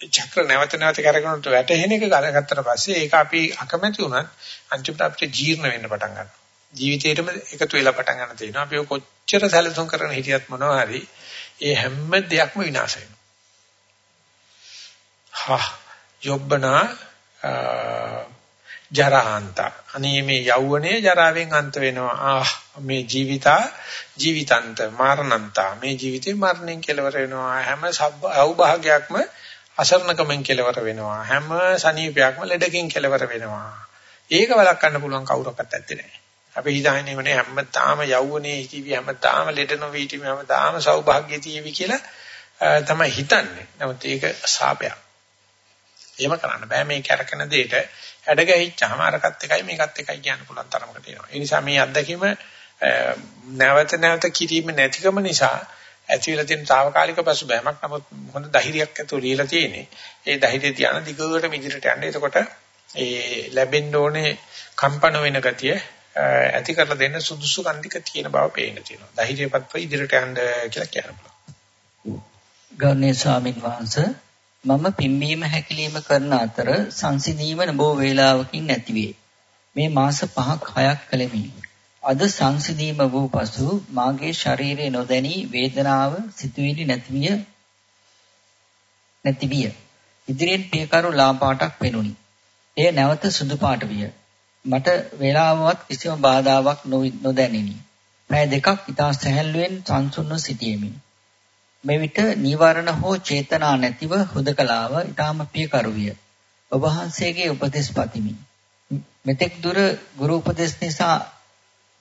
චක්‍ර නැවත නැවත කරගෙනට වැටෙන එක ගලගත්තට පස්සේ ඒක අපි අකමැති වුණත් අන්තිමට අපිට ජීර්ණ වෙන්න පටන් ගන්නවා. ජීවිතේටම එකතු වෙලා පටන් ගන්න තියෙනවා. අපි කොච්චර සැලසුම් කරන හිටියත් මොනවා හරි ඒ හැම දෙයක්ම විනාශ වෙනවා. හා යොබ්බනා ජරාන්ත. අනේ මේ යෞවනයේ ජරාවෙන් අන්ත වෙනවා. ආ මේ ජීවිතා ජීවිතන්ත මරණන්ත. මේ ජීවිතේ මරණයෙන් කෙලවර වෙනවා. හැම සෞභාග්‍යයක්ම අසරණකමෙන් කෙලවර වෙනවා. හැම සනීපයක්ම ලෙඩකින් කෙලවර වෙනවා. ඒක වළක්වන්න පුළුවන් කවුරක්වත් ඇත්තේ නැහැ. අපි හිතන්නේ මොනේ හැමදාම යෞවනයේ හිටවි හැමදාම ලෙඩ නොවි හිටවි හැමදාම සෞභාග්‍ය තියෙවි කියලා තමයි හිතන්නේ. නමුත් ඒක සාපයක්. එහෙම කරන්න බෑ. මේ කැරකෙන දෙයට හැඩ ගැහිච්චාම අරකට එකයි මේකත් එකයි කියන්න පුළුවන් තරමකට එනවා. ඒ නිසා මේ අත්දැකීම නැවත නැවත කිරීම නැතිකම නිසා ඇතිවිලා තියෙන తాවකාලික පසුබෑමක්. නමුත් හොඳ ධෛර්යයක් ඇතුව ලියලා තියෙන්නේ. ඒ ධෛර්යය තියාන දිගට ඉදිරියට යන්න. එතකොට ඒ ලැබෙන්න ඕනේ කම්පන වෙන ගතිය ඇති කරලා දෙන්න සුදුසු කන්දික තියෙන බව පේන්න තියෙනවා. ධෛර්යපත්ව ඉදිරියට යන්න කියලා කියන්න පුළුවන්. ගෞරවනීය ස්වාමින් වහන්සේ මම පිම්බීම හැකිලිම කරන අතර සංසිඳීම නබෝ වේලාවකින් නැතිවේ. මේ මාස 5ක් 6ක් කලෙමි. අද සංසිඳීම වූ පසු මාගේ ශරීරයේ නොදැනී වේදනාව සිතුවිලි නැතිවිය නැතිවිය. ඉදිරියෙන් පියකරු ලා පාටක් පෙනුනි. එය නැවත සුදු පාට විය. මට වේලාවවත් කිසිම බාධාවක් නොදැනිනි. පැය දෙකක් ඉතා සැහැල්ලුවෙන් සංසුන්ව සිටියෙමි. මෙවිට නීවරණ හෝ චේතනා නැතිව හුදකලාව ඊටාම පියකරුවිය. ඔබ වහන්සේගේ උපදෙස් පතිමි. මෙතෙක් දුර ගුරු උපදෙස් නිසා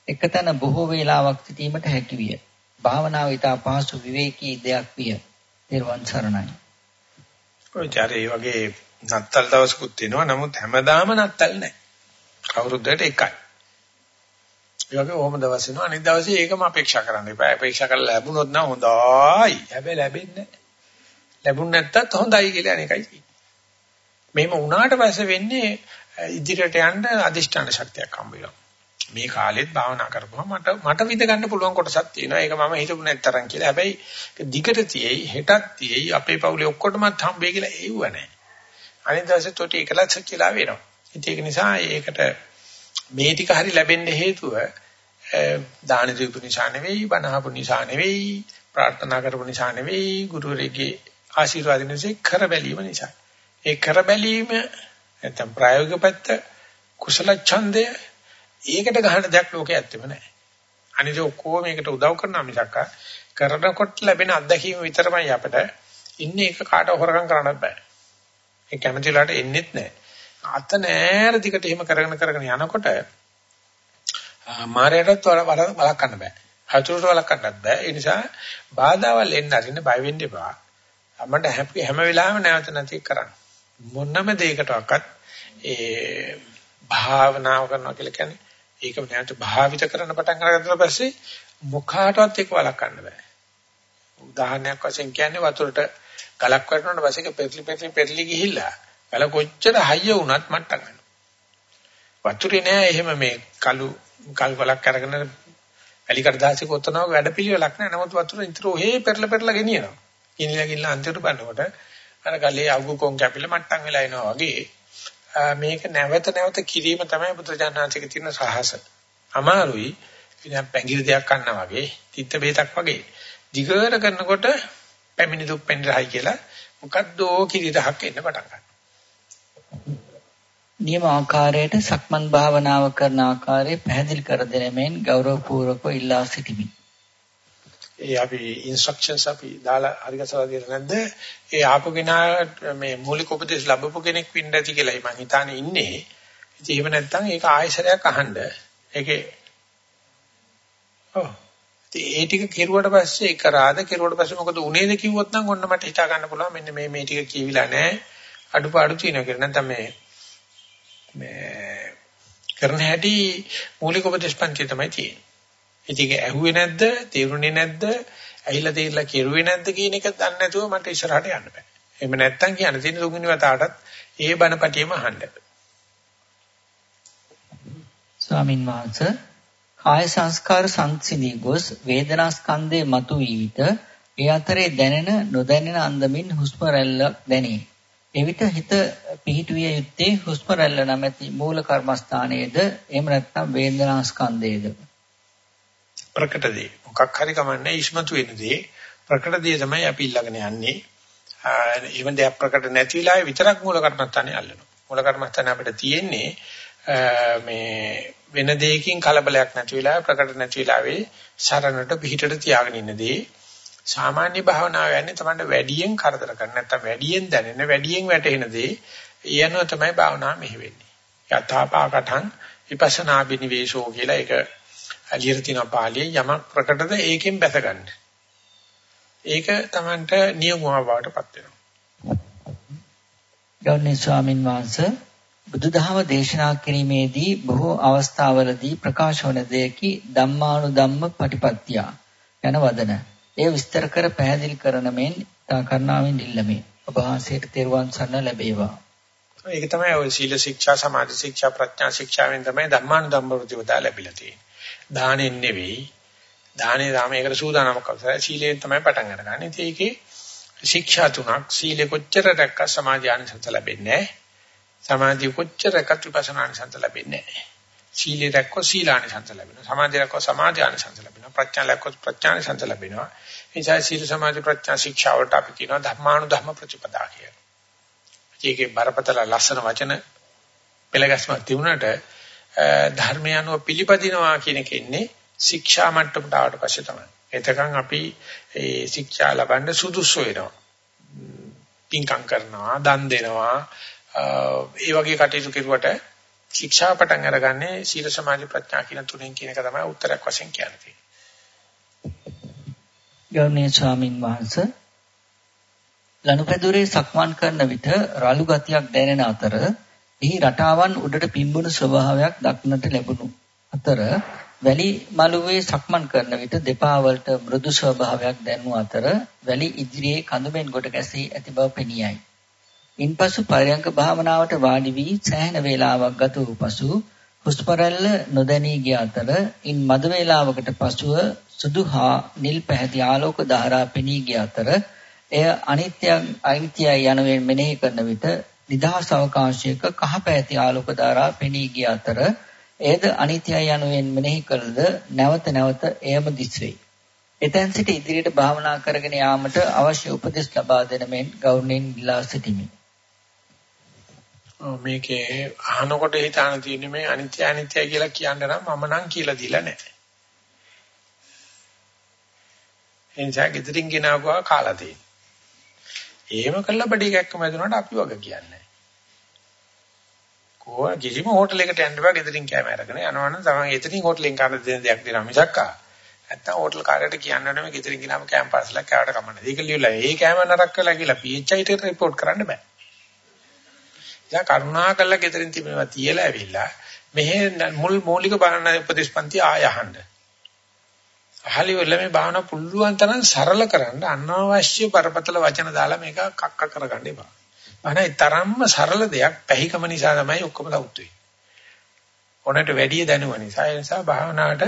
එකතැන බොහෝ වේලාවක් සිටීමට හැකියිය. භාවනාව ඊට පහසු විවේකී දෙයක් විය. නිර්වන් සරණයි. ඔය ජාරේ වගේ නත්තල් දවසකුත් වෙනවා. නමුත් හැමදාම නත්තල් නැහැ. අවුරුද්දට එකයි. ඒ වගේ ඕම දවස් වෙනවා අනිත් දවසේ ඒකම අපේක්ෂා කරන්න එපා. අපේක්ෂා කරලා ලැබුණොත් නම් හොඳයි. හැබැයි ලැබෙන්නේ නැහැ. ලැබුණ නැත්තත් හොඳයි කියලා අනේකයි. මෙහෙම වුණාට පස්සේ වෙන්නේ ඉදිරියට යන්න අදිෂ්ඨාන ශක්තියක් හම්බ වෙනවා. මේ කාලෙත් භාවනා කරපුවම මට මට විඳ ගන්න පුළුවන් කොටසක් තියෙනවා. ඒක මම හිතපු නැත්තරම් කියලා. හැබැයි දිගට තියෙයි, හෙටක් තියෙයි, අපේ පවුලේ ඔක්කොටමත් හම්බෙයි කියලා ඒව නැහැ. අනිත් දවසේ තොටි එකලස් කියලා වෙනවා. ඒක නිසා ඒකට මේ ටික හරි ලැබෙන්න හේතුව දාන දීපු නිසා නෙවෙයි, බණහපු නිසා නෙවෙයි, ප්‍රාර්ථනා කරපු නිසා නෙවෙයි, ගුරුවරයෙක්ගේ ආශිර්වාද නිසා කර බැලීම නිසා. ඒ කර බැලීම නැත්නම් ප්‍රායෝගික පැත්ත කුසල ඡන්දය ඒකට ගහන දෙයක් ලෝකේ ඇත්තෙම නැහැ. අනිත් ඔක්කොම මේකට උදව් කරනවා මිසක් කරනකොට ලැබෙන අත්දැකීම විතරමයි අපිට ඉන්නේ ඒක කාට හොරගම් කරන්නත් බෑ. ඒ කැමැතිලාට එන්නෙත් නැහැ. අත නෑර දිගට එහෙම කරගෙන කරගෙන යනකොට මායයටත් වළක්වන්න බෑ. හතුරට වළක්වන්නත් බෑ. ඒ නිසා බාධාවල් එන්න අරින්න බය වෙන්න එපා. අපමණ හැම වෙලාවෙම නැවත නැති කරන්න. මොනම දෙයකටවත් ඒ භාවනාව කරනවා කියලා කියන්නේ ඒක නැවත භාවිත කරන පටන් අරගත්තා පස්සේ මොකාටවත් ඒක වළක්වන්න බෑ. උදාහරණයක් වශයෙන් කියන්නේ වතුරට ගලක් වැටුණාට පස්සේ ඒක පෙරලි පෙරලි පෙරලි ගිහිල්ලා බල කොච්චර හයිය වුණත් මට්ටම් වෙනවා. වතුරේ නෑ එහෙම මේ කළු කල් වලක් අරගෙන වැලි කඩදාසියක ඔතනවා වැඩපිළිවෙලක් නෑ. නමුත් වතුර නිතර ඔහේ පෙරල පෙරල ගෙනියනවා. ගෙනිලා ගිහලා අන්තිමට බලනකොට අර ගලේ අගු කොන් කැපිලා මට්ටම් වෙලා එනවා වගේ මේක නැවත නැවත කිරීම තමයි බුදුජානනාංශික තියෙන සාහස. අමාරුයි. ඉතින් පැංගිරි දෙයක් ගන්නවා වගේ, තිත්ත බේතක් වගේ. දිගට කරනකොට පැමිණි දුක් පෙන්රහයි කියලා මොකද්දෝ කිරි රහක් එන්න පටන් ගන්නවා. නියම ආකාරයට සක්මන් භාවනාව කරන ආකාරය පැහැදිලි කර දෙන මෙන් ගෞරවපූර්වකව ඉල්ලා සිටිමි. ඒ අපි ඉන්ස්ට්‍රක්ෂන්ස් අපි දාලා හරිගසලා දෙන්න නැද්ද? ඒ ආපු කෙනා මේ මූලික උපදේශ ලැබපු කෙනෙක් වෙන්න ඇති කියලායි මං හිතානේ ඉන්නේ. ඉතින් එහෙම නැත්නම් ඒක ආයෙසරයක් අහන්න. ඒකේ ඔව්. ඉතින් ඒ ටික කෙරුවට පස්සේ ඒක රාද කෙරුවට පස්සේ මොකද උනේද කිව්වොත් නම් ඔන්න මට හිතා ගන්න පුළුවන් මෙන්න මේ මේ ටික කියවිලා නැහැ. අඩුපාඩු තියෙනවා කියලා. නැත්නම් මේ මේ කරන හැටි මූලික උපදේශ පන්ති තමයි තියෙන්නේ. ඉතින් ඒක ඇහුවේ නැද්ද? තේරුනේ නැද්ද? ඇහිලා තේරිලා කෙරුවේ නැද්ද කියන එක දන්නේ නැතුව මට ඉස්සරහට යන්න බෑ. එහෙම නැත්තම් කියන්න තියෙන තුන්වෙනි වතාවටත් ඒ බණපටියම අහන්න. ස්වාමින් වහන්සේ කාය සංස්කාර සංසිඳී ගොස් වේදනා ස්කන්ධේ මතු වී විට ඒ අතරේ දැනෙන නොදැනෙන අන්දමින් හුස්ම රැල්ල දැනේ. එවිට හිත පිහිටුවිය යුත්තේ හුස්ම රැල්ල නැමැති මූල කර්මස්ථානයේද එහෙම නැත්නම් වේදනා ස්කන්ධයේද ප්‍රකට දේ මොකක් හරි කමන්නේ ඉස්මතු වෙනදී ප්‍රකට දේ තමයි අපි ඊළඟන යන්නේ. ඊවන් දෙයක් ප්‍රකට නැති වෙලාවේ විතරක් මූල කර්මස්ථානේ අල්ලනවා. මූල කර්මස්ථානේ අපිට තියෙන්නේ මේ වෙන දෙයකින් කලබලයක් නැති වෙලාවේ ප්‍රකට නැති වෙලාවේ සරණට පිහිටට තියාගෙන ඉන්නදී සාමාන්‍ය භාවනාව යන්නේ තමයි වැඩියෙන් කරදර කරන්නේ නැත්නම් වැඩියෙන් දැනෙන වැඩියෙන් වැටෙන දේ ඊයනෝ තමයි භාවනාව මෙහි වෙන්නේ යථාපාකටං විපස්සනා බිනිවේෂෝ කියලා ඒක අලියට තියෙන පාළියේ යමක් ප්‍රකටද ඒකෙන් බැස ගන්න. ඒක Tamanට නියමුව බවටපත් වෙනවා. ගෞරවනීය ස්වාමින් වහන්සේ බුදුදහම දේශනා කිරීමේදී බොහෝ අවස්ථාවලදී ප්‍රකාශ වන දෙයකි ධම්මානුධම්ම පටිපත්තිය යන වදන. එය විස්තර කර පැහැදිලි කරන මෙන් තා කරුණාවෙන් ඉල්ලමි. ඔබ වහන්සේට තෙරුවන් සරණ ලැබේවා. ඒක තමයි ඔය සීල ශික්ෂා සමාධි ශික්ෂා ප්‍රඥා ශික්ෂාවෙන් තමයි ධම්මානුධම්ම ප්‍රතිපදා ලැබිලා තියෙන්නේ. දානෙන් නෙවෙයි. දානේ දාම ඒකට සූදානමක් අවසරයි. සීලයෙන් තමයි පටන් අරගන්නේ. ඉතින් ඒකේ ශික්ෂා තුනක් සීලෙ කොච්චර රැක්ක සමාධි ආනිසංස ලැබෙන්නේ නැහැ. සමාධි කොච්චර රැක්ක විපස්සනා ආනිසංස ලැබෙන්නේ නැහැ. සීලෙ රැක්කොත් සීලානිසංස ලැබෙනවා. සමාධි රැක්කොත් සමාධි ආනිසංස ලැබෙනවා. ප්‍රඥා රැක්කොත් ප්‍රඥා ආනිසංස ලැබෙනවා. ඒ නිසා සීල සමාධි ප්‍රඥා ශික්ෂා වලට අපි කියනවා ධර්මානුධර්ම ප්‍රතිපදා කියලා. ඒකේ බරපතල ලස්සන වචන පෙළගස්මක් තිබුණාට ධර්මය අනුව පිළිපදිනවා කියන එක ඉන්නේ ශික්ෂා මට්ටමට ආවට පස්සේ තමයි. එතකන් අපි ඒ ශික්ෂා ලබන්න සුදුසු වෙනවා. පින්කම් කරනවා, දන් දෙනවා, ඒ වගේ කටයුතු කෙරුවට ශික්ෂා පටන් අරගන්නේ සීල සමාධි ප්‍රඥා කියන තුනෙන් කියන එක තමයි උත්තරයක් වශයෙන් කියන්නේ. ගෞරවනීය ස්වාමින් වහන්සේ ලනුපැදුරේ සක්මන් කරන විට රළු ගතියක් දැනෙන අතර එහි රටාවන් උඩට පිම්බුණු ස්වභාවයක් දක්නට ලැබුණු අතර වැලි මළුවේ සක්මන් කරන විට දෙපා වලට මෘදු ස්වභාවයක් දැනුන අතර වැලි ඉදිරියේ කඳුමෙන් කොට ගැසී ඇති බව පෙනියයි. ඉන්පසු පරයන්ක භාවනාවට වාඩි වී සෑහෙන වේලාවක් ගත වූ පසු හුස්ම රැල්ල නොදැනී ගිය අතර ඉන් මද වේලාවකට පසුව සුදු හා නිල් පැහැති ආලෝක ධාරා පෙනී ගිය අතර එය අනිත්‍යං අනිත්‍යයි යනුවෙන් මෙනෙහි කරන විට නිදහස් අවකාශයක කහ පැහැති ආලෝක ධාරා පෙනී ගිය අතර එයද අනිත්‍යයි යනුවෙන් මෙනෙහි කළද නැවත නැවත එයම දිස්වේ. එතෙන් සිට ඉදිරියට භාවනා කරගෙන යාමට අවශ්‍ය උපදෙස් ලබා දෙන මෙන් ගෞරවණීය ඉල්ලා සිටිමි. මේකේ අහනකොට හිතාන තියෙන්නේ මේ අනිත්‍ය අනිත්‍ය කියලා කියන්න නම් මම නම් කියලා දීලා නැහැ. එනිසා ගෙදරින් ගෙනාවා කාලා තියෙනවා. එහෙම කළා බඩේ කැක්කම ඇදුනට අපි වගේ කියන්නේ. කොහොම කිසිම හෝටලයකට යන්න බෑ ගෙදරින් කෑම අරගෙන යනවනම් තමයි එතනින් හෝටලෙන් කන්න දෙන දෙයක් දෙනවා මිසක් ආ. නැත්තම් හෝටල් කාර්යයට කියන්න ඕනේ ගෙදරින් ගිනාම කෑම පාසලක් කෑවට කමන්නේ. ඒක ලියලා ඒ කෑම නරක වෙලා කියලා PHIට report කරන්න බෑ. දැන් කරුණා කළා ගෙදරින් තිබෙනවා තියලා ඇවිල්ලා මෙහෙ මුල් මූලික බාහන උපදේශපන්ති ආය අහන්න. අහලි වෙල මේ භාවනා පුළුවන් තරම් සරල කරන්න අනවශ්‍ය බරපතල වචන දාලා මේක කක්ක කරගන්න එපා. අනේ තරම්ම සරල දෙයක් පැහිකම නිසා තමයි ඔක්කොම ලවුත් වෙන්නේ. ඔනට වැඩි දැනුම නිසා ඒ නිසා භාවනාවට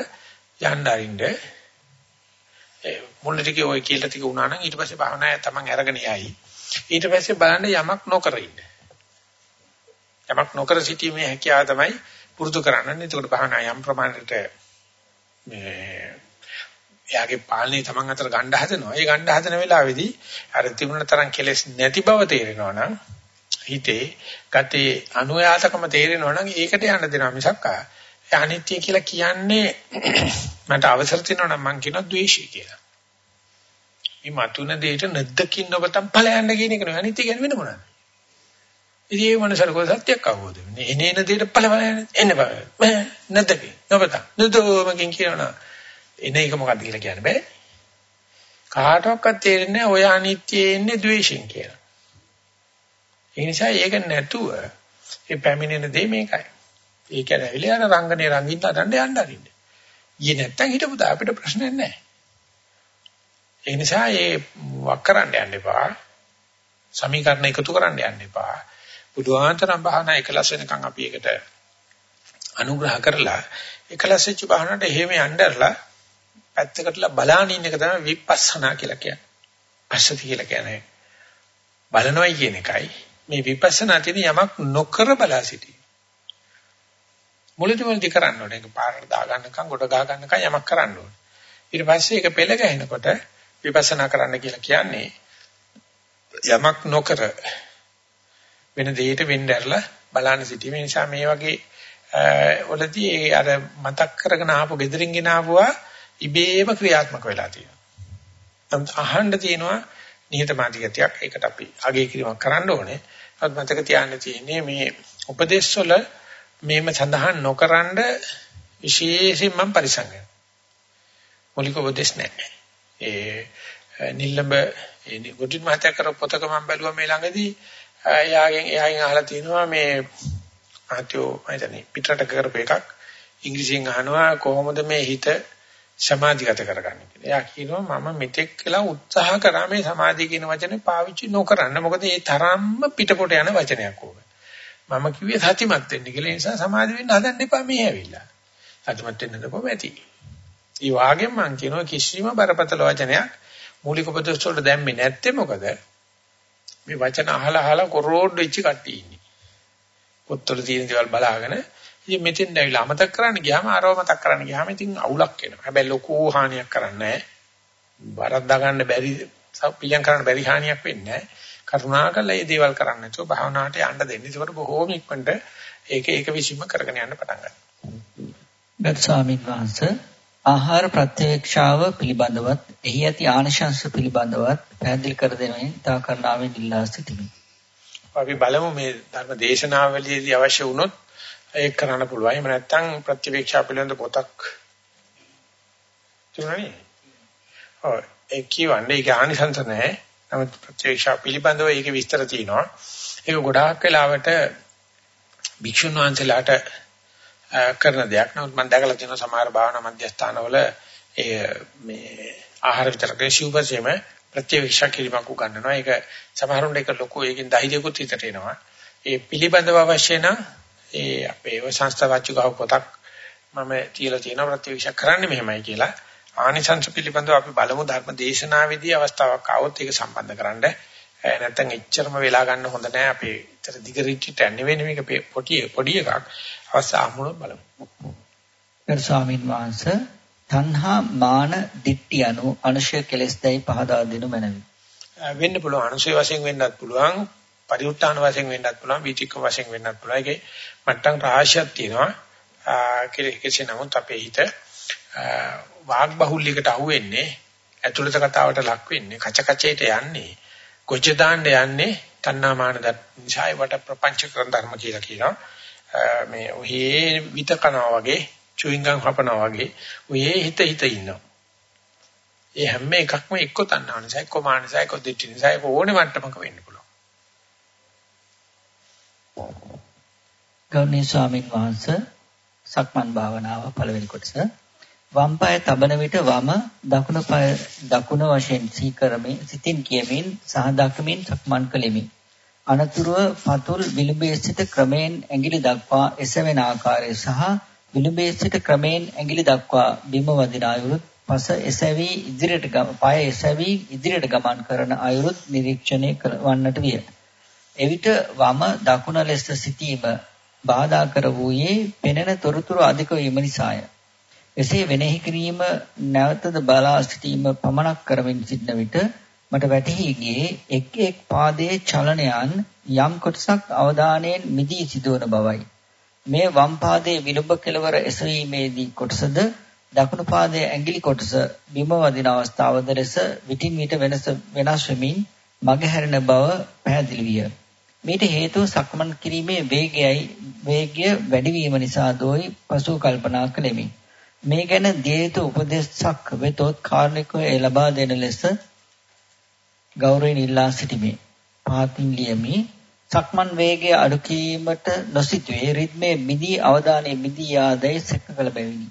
යන්න අරින්න මුල ටිකේ ඔය කියලා ටික වුණා නම් ඊට පස්සේ භාවනාව තමන් අරගෙන යයි. ඊට පස්සේ බලන්න යමක් නොකර ඉන්න. යමක් නොකර සිටීමේ හැකියාව තමයි පුරුදු කරන්නේ. එතකොට භාවනා යම් ප්‍රමාණයකට මේ එයාගේ පාලනේ තමන් අතර ගන්න හදනවා. ඒ ගන්න හදන වෙලාවේදී අර තිබුණ තරම් කෙලෙස් නැති බව තේරෙනවා නම් හිතේ ගතේ අනුයාතකම තේරෙනවා නම් ඒකට යන්න දෙනවා මිසක් අනිත්‍ය කියලා කියන්නේ මට අවසර තියෙනවා නම් මං කියනවා ද්වේෂය කියලා. මේ මතුන දෙයට නැද්දකින් ඔබතම් ඵලයන්ද කියන එක නෙවෙයි අනිත්‍ය කියන්නේ වෙන මොනවාද? ඉතින් ඒ මනසට කොහොමද සත්‍යයක් අවබෝධ වෙන්නේ? එනේන දෙයට ඵල බලන්න එන්න බෑ. නැද්දකින් ඔබතම් නදෝමකින් කියනවා එන එක මොකද්ද කියලා කියන්න බෑ. කාටවත් තේරෙන්නේ ඔය අනිත්‍යයේ ඉන්නේ ද්වේෂයෙන් කියලා. ඒ නිසා ඒක නැතුව ඒ පැමිණෙන දේ මේකයි. ඒක ඇවිල්ලා යන රංගනේ රංගින්න හදන්න යන්න අරින්න. ඊයේ නැත්තම් හිටපු දා අපිට ප්‍රශ්නයක් නැහැ. ඒ නිසා ඒ වක් කරන්න යන්න එපා. සමීකරණ එකතු කරන්න යන්න එපා. බුදුආන්තරම් භාවනා එකලස් වෙනකන් අපි ඒකට අනුග්‍රහ කරලා එකලස් වෙච්ච භාවනාවට එහෙම යnderලා පැත්තකටලා බලාන ඉන්න එක තමයි විපස්සනා කියලා කියන්නේ. පස්සති කියලා කියන්නේ. බලනවයි කියන එකයි. මේ විපස්සනා තියෙන යමක් නොකර බලා සිටීම. මුලදී මුලදී කරන්න ඕනේ. ඒක පාරට දා ගන්නකම් ගොඩ ගා ගන්නකම් යමක් කරන්න ඕනේ. ඊට පස්සේ ඒක පෙළ ගැහෙනකොට විපස්සනා කරන්න කියලා කියන්නේ යමක් නොකර වෙන දෙයකට වෙන්න ඇරලා බලන්න සිටීම නිසා මේ වගේ ඔලදී අර මතක් කරගෙන ආපු gedirin ගෙන ආපුවා ඉබේම ක්‍රියාත්මක වෙලා තියෙනවා. නම් අහන්න තියෙනවා නිහතමානී ගතියක්. ඒකට අපි අගය කිරීමක් කරන්න ඕනේ. අත් මතක තියාගන්න තියෙන්නේ මේ උපදේශ වල මේම සඳහන් නොකරනද විශේෂයෙන් මම පරිසං වෙනවා. මූලික උපදේශ නැහැ. ඒ නිල්ලඹ ඒ ගොඩින් මහත්තයා කර පොතක මම බැලුවා මේ ළඟදී එයාගෙන් එයාගෙන් අහලා තිනවා මේ මහත්යෝ මම හිතන්නේ පිටරට කරපු එකක් ඉංග්‍රීසියෙන් අහනවා කොහොමද මේ හිත සමාධිගත කරගන්නේ කියලා. එයා කියනවා මම මෙතෙක් කියලා උත්සාහ කරා මේ සමාධිය කියන වචනේ පාවිච්චි නොකරන්න. මොකද ඒ තරම්ම පිටපොට යන වචනයක් ඕක. මම කිව්වේ සතිමත් වෙන්න කියලා. ඒ නිසා සමාධි වෙන්න හදන්න එපා මේ ඇවිල්ලා. සතිමත් වෙන්න දපුවම ඇති. ඒ වාගෙම මම කියනවා කිසිම බරපතල වචනයක් මූලික උපදේශ වලට දැම්මේ නැත්තේ මොකද? මේ වචන අහලා අහලා කොරෝඩ් වෙච්ච කට්ටිය ඉන්නේ. පොත්වල තියෙන දේවල් බලාගෙන ඉතින් මෙතෙන් ඇවිල්ලා අමතක කරන්න ගියාම ආරව මතක් කරන්න ගියාම ඉතින් අවුලක් එනවා. හැබැයි ලොකු හානියක් කරන්නේ නැහැ. වරද්දා ගන්න බැරි පිළියම් කරන්න බැරි හානියක් වෙන්නේ නැහැ. කරුණාකරලා මේ දේවල් කරන්න නැතුව භාවනාවට යන්න දෙන්න. ඒකට බොහෝම ඉක්මනට ඒක ඒක විසීම කරගෙන යන්න පටන් ගන්නවා. ගරු ස්වාමීන් වහන්සේ ආහාර ප්‍රත්‍යක්ෂාව පිළිබඳවත් එහි ඇති ආනිශංස පිළිබඳවත් පැහැදිලි කර දෙමින් තා කරුණාවෙන් ඉල්ලා සිටිමි. අපි බලමු මේ ධර්ම දේශනාවලියේදී අවශ්‍ය වුණොත් ඒක කරන්න පුළුවන්. එහෙම නැත්නම් ප්‍රතිවේක්ෂා පිළිබඳ පොතක් තුනනේ. ඔව් ඒ කියවන්නේ ඒක ආනිසංස නැහැ. නමුත් ප්‍රතිවේක්ෂා පිළිබඳව ඒක විස්තර තියෙනවා. ඒක ගොඩාක් වෙලාවට භික්ෂුන් වහන්සේලාට කරන දෙයක්. නමුත් මම දැකලා තියෙනවා සමහර භාවනා මධ්‍යස්ථානවල ඒ මේ ආහාර විතරකේ ශුභසෙම ප්‍රතිවේක්ෂා කිරීමක් උගන්වනවා. ඒක සමහරුන්ට ඒක ලොකු ඒකෙන් ධෛර්යකුත් හිතට එනවා. ඒ පිළිබඳව අවශ්‍ය නම් ඒ අපේ සංස්ථා වාචිකව පොතක් මම තියලා තියෙනවා ප්‍රතිවේක්ෂා කරන්න මෙහෙමයි කියලා. ආනිසංස පිළිබඳව අපි බලමු ධර්ම දේශනාවේදී අවස්ථාවක් ආවොත් ඒක සම්බන්ධ කරන්න. නැත්තම් එච්චරම වෙලා ගන්න හොඳ නෑ අපේ ඉතර දිග රිට්‍රීට් යන්නේ වෙන මේක පොඩි පොඩි එකක්. අවස්ථාව මුණ බලමු. ගරු ස්වාමීන් වහන්සේ තණ්හා මාන දිට්ඨි anu අනුශය කෙලස් දැයි පහදා දෙනු මැනවි. වෙන්න පුළුවන් අනුශය වශයෙන් වෙන්නත් පුළුවන් පරිඋත්තාන වශයෙන් වෙන්නත් පුළුවන් විචික වශයෙන් වෙන්නත් පුළුවන්. ඒකේ මට්ටම් රාශියක් තියෙනවා. කෙසේ නමුත් අපේ හිත වාග් බහුල්‍යයකට අහු වෙන්නේ ඇතුළත කතාවට ලක් වෙන්නේ කච කචේට යන්නේ කොච්ච දාන්න යන්නේ තණ්හාමාන නිසා ඒවට ප්‍රපංච කරන ධර්ම කියලා කියනවා. මේ ඔහේ විත කනවා වගේ චුයින්ගම් හපනවා වගේ ඔහේ හිත හිත ඉන්නවා. ඒ හැම එකක්ම එක්ක තණ්හා නිසා එක්ක මාන නිසා එක්ක දිට්ඨි නිසා එක්ක ඕනේ මට්ටමක වෙන්න පුළුවන්. ගෞරවනීය ස්වාමීන් වහන්සේ සක්මන් භාවනාව පළවෙනි කොටස වම් පාය තබන විට වම දකුණු පාය දකුණ වශයෙන් සීකරමින් සිතින් කියමින් සහ දක්මින් සක්මන් කළෙමි. අනතුරුව පතුල් විලුඹේ සිට ක්‍රමයෙන් ඇඟිලි දක්වා එසවෙන ආකාරය සහ විලුඹේ සිට ක්‍රමයෙන් ඇඟිලි දක්වා බිම වදින අයුරුත් පස එසවි ඉදිරියට පාය එසවි ඉදිරියට ගමන් කරන අයුරුත් නිරීක්ෂණය කරවන්නට විය. එවිට වම දකුණ ලෙස සිටීම බාධා කර වූයේ පෙනෙන තොරතුරු අධික වීම නිසාය. එසේ වෙනෙහි කිරීම නැවතද බලා සිටීම පමණක් කරමින් සිටන විට මට වැටහි ගියේ එක් එක් පාදයේ චලනයන් යම් කොටසක් අවධානයෙන් මිදී සිදුවන බවයි. මේ වම් පාදයේ විලුඹ කෙළවර එසවීමේදී කොටසද දකුණු පාදයේ ඇඟිලි කොටස බිම වදින අවස්ථාවද ලෙස විටින් විට වෙනස වෙනස් වෙමින් මගහැරෙන බව පැහැදිලි විය. මේට හේතුව සක්මන් කිරීමේ වේගයයි වේගය වැඩි වීම නිසා දෝයි පසු කල්පනා කළෙමි. මේ ගැන දිය යුතු උපදේශක් වෙතොත් කාර්නිකව ලබා දෙන ලෙස ගෞරවයෙන් ඉල්ලා සිටිමි. පාතින් ලියමි. සක්මන් වේගය අඩු කිරීමට නොසිතුවේ රිද්මේ මිදී අවධානයේ මිදී ආදයි සැක කළ බැවිනි.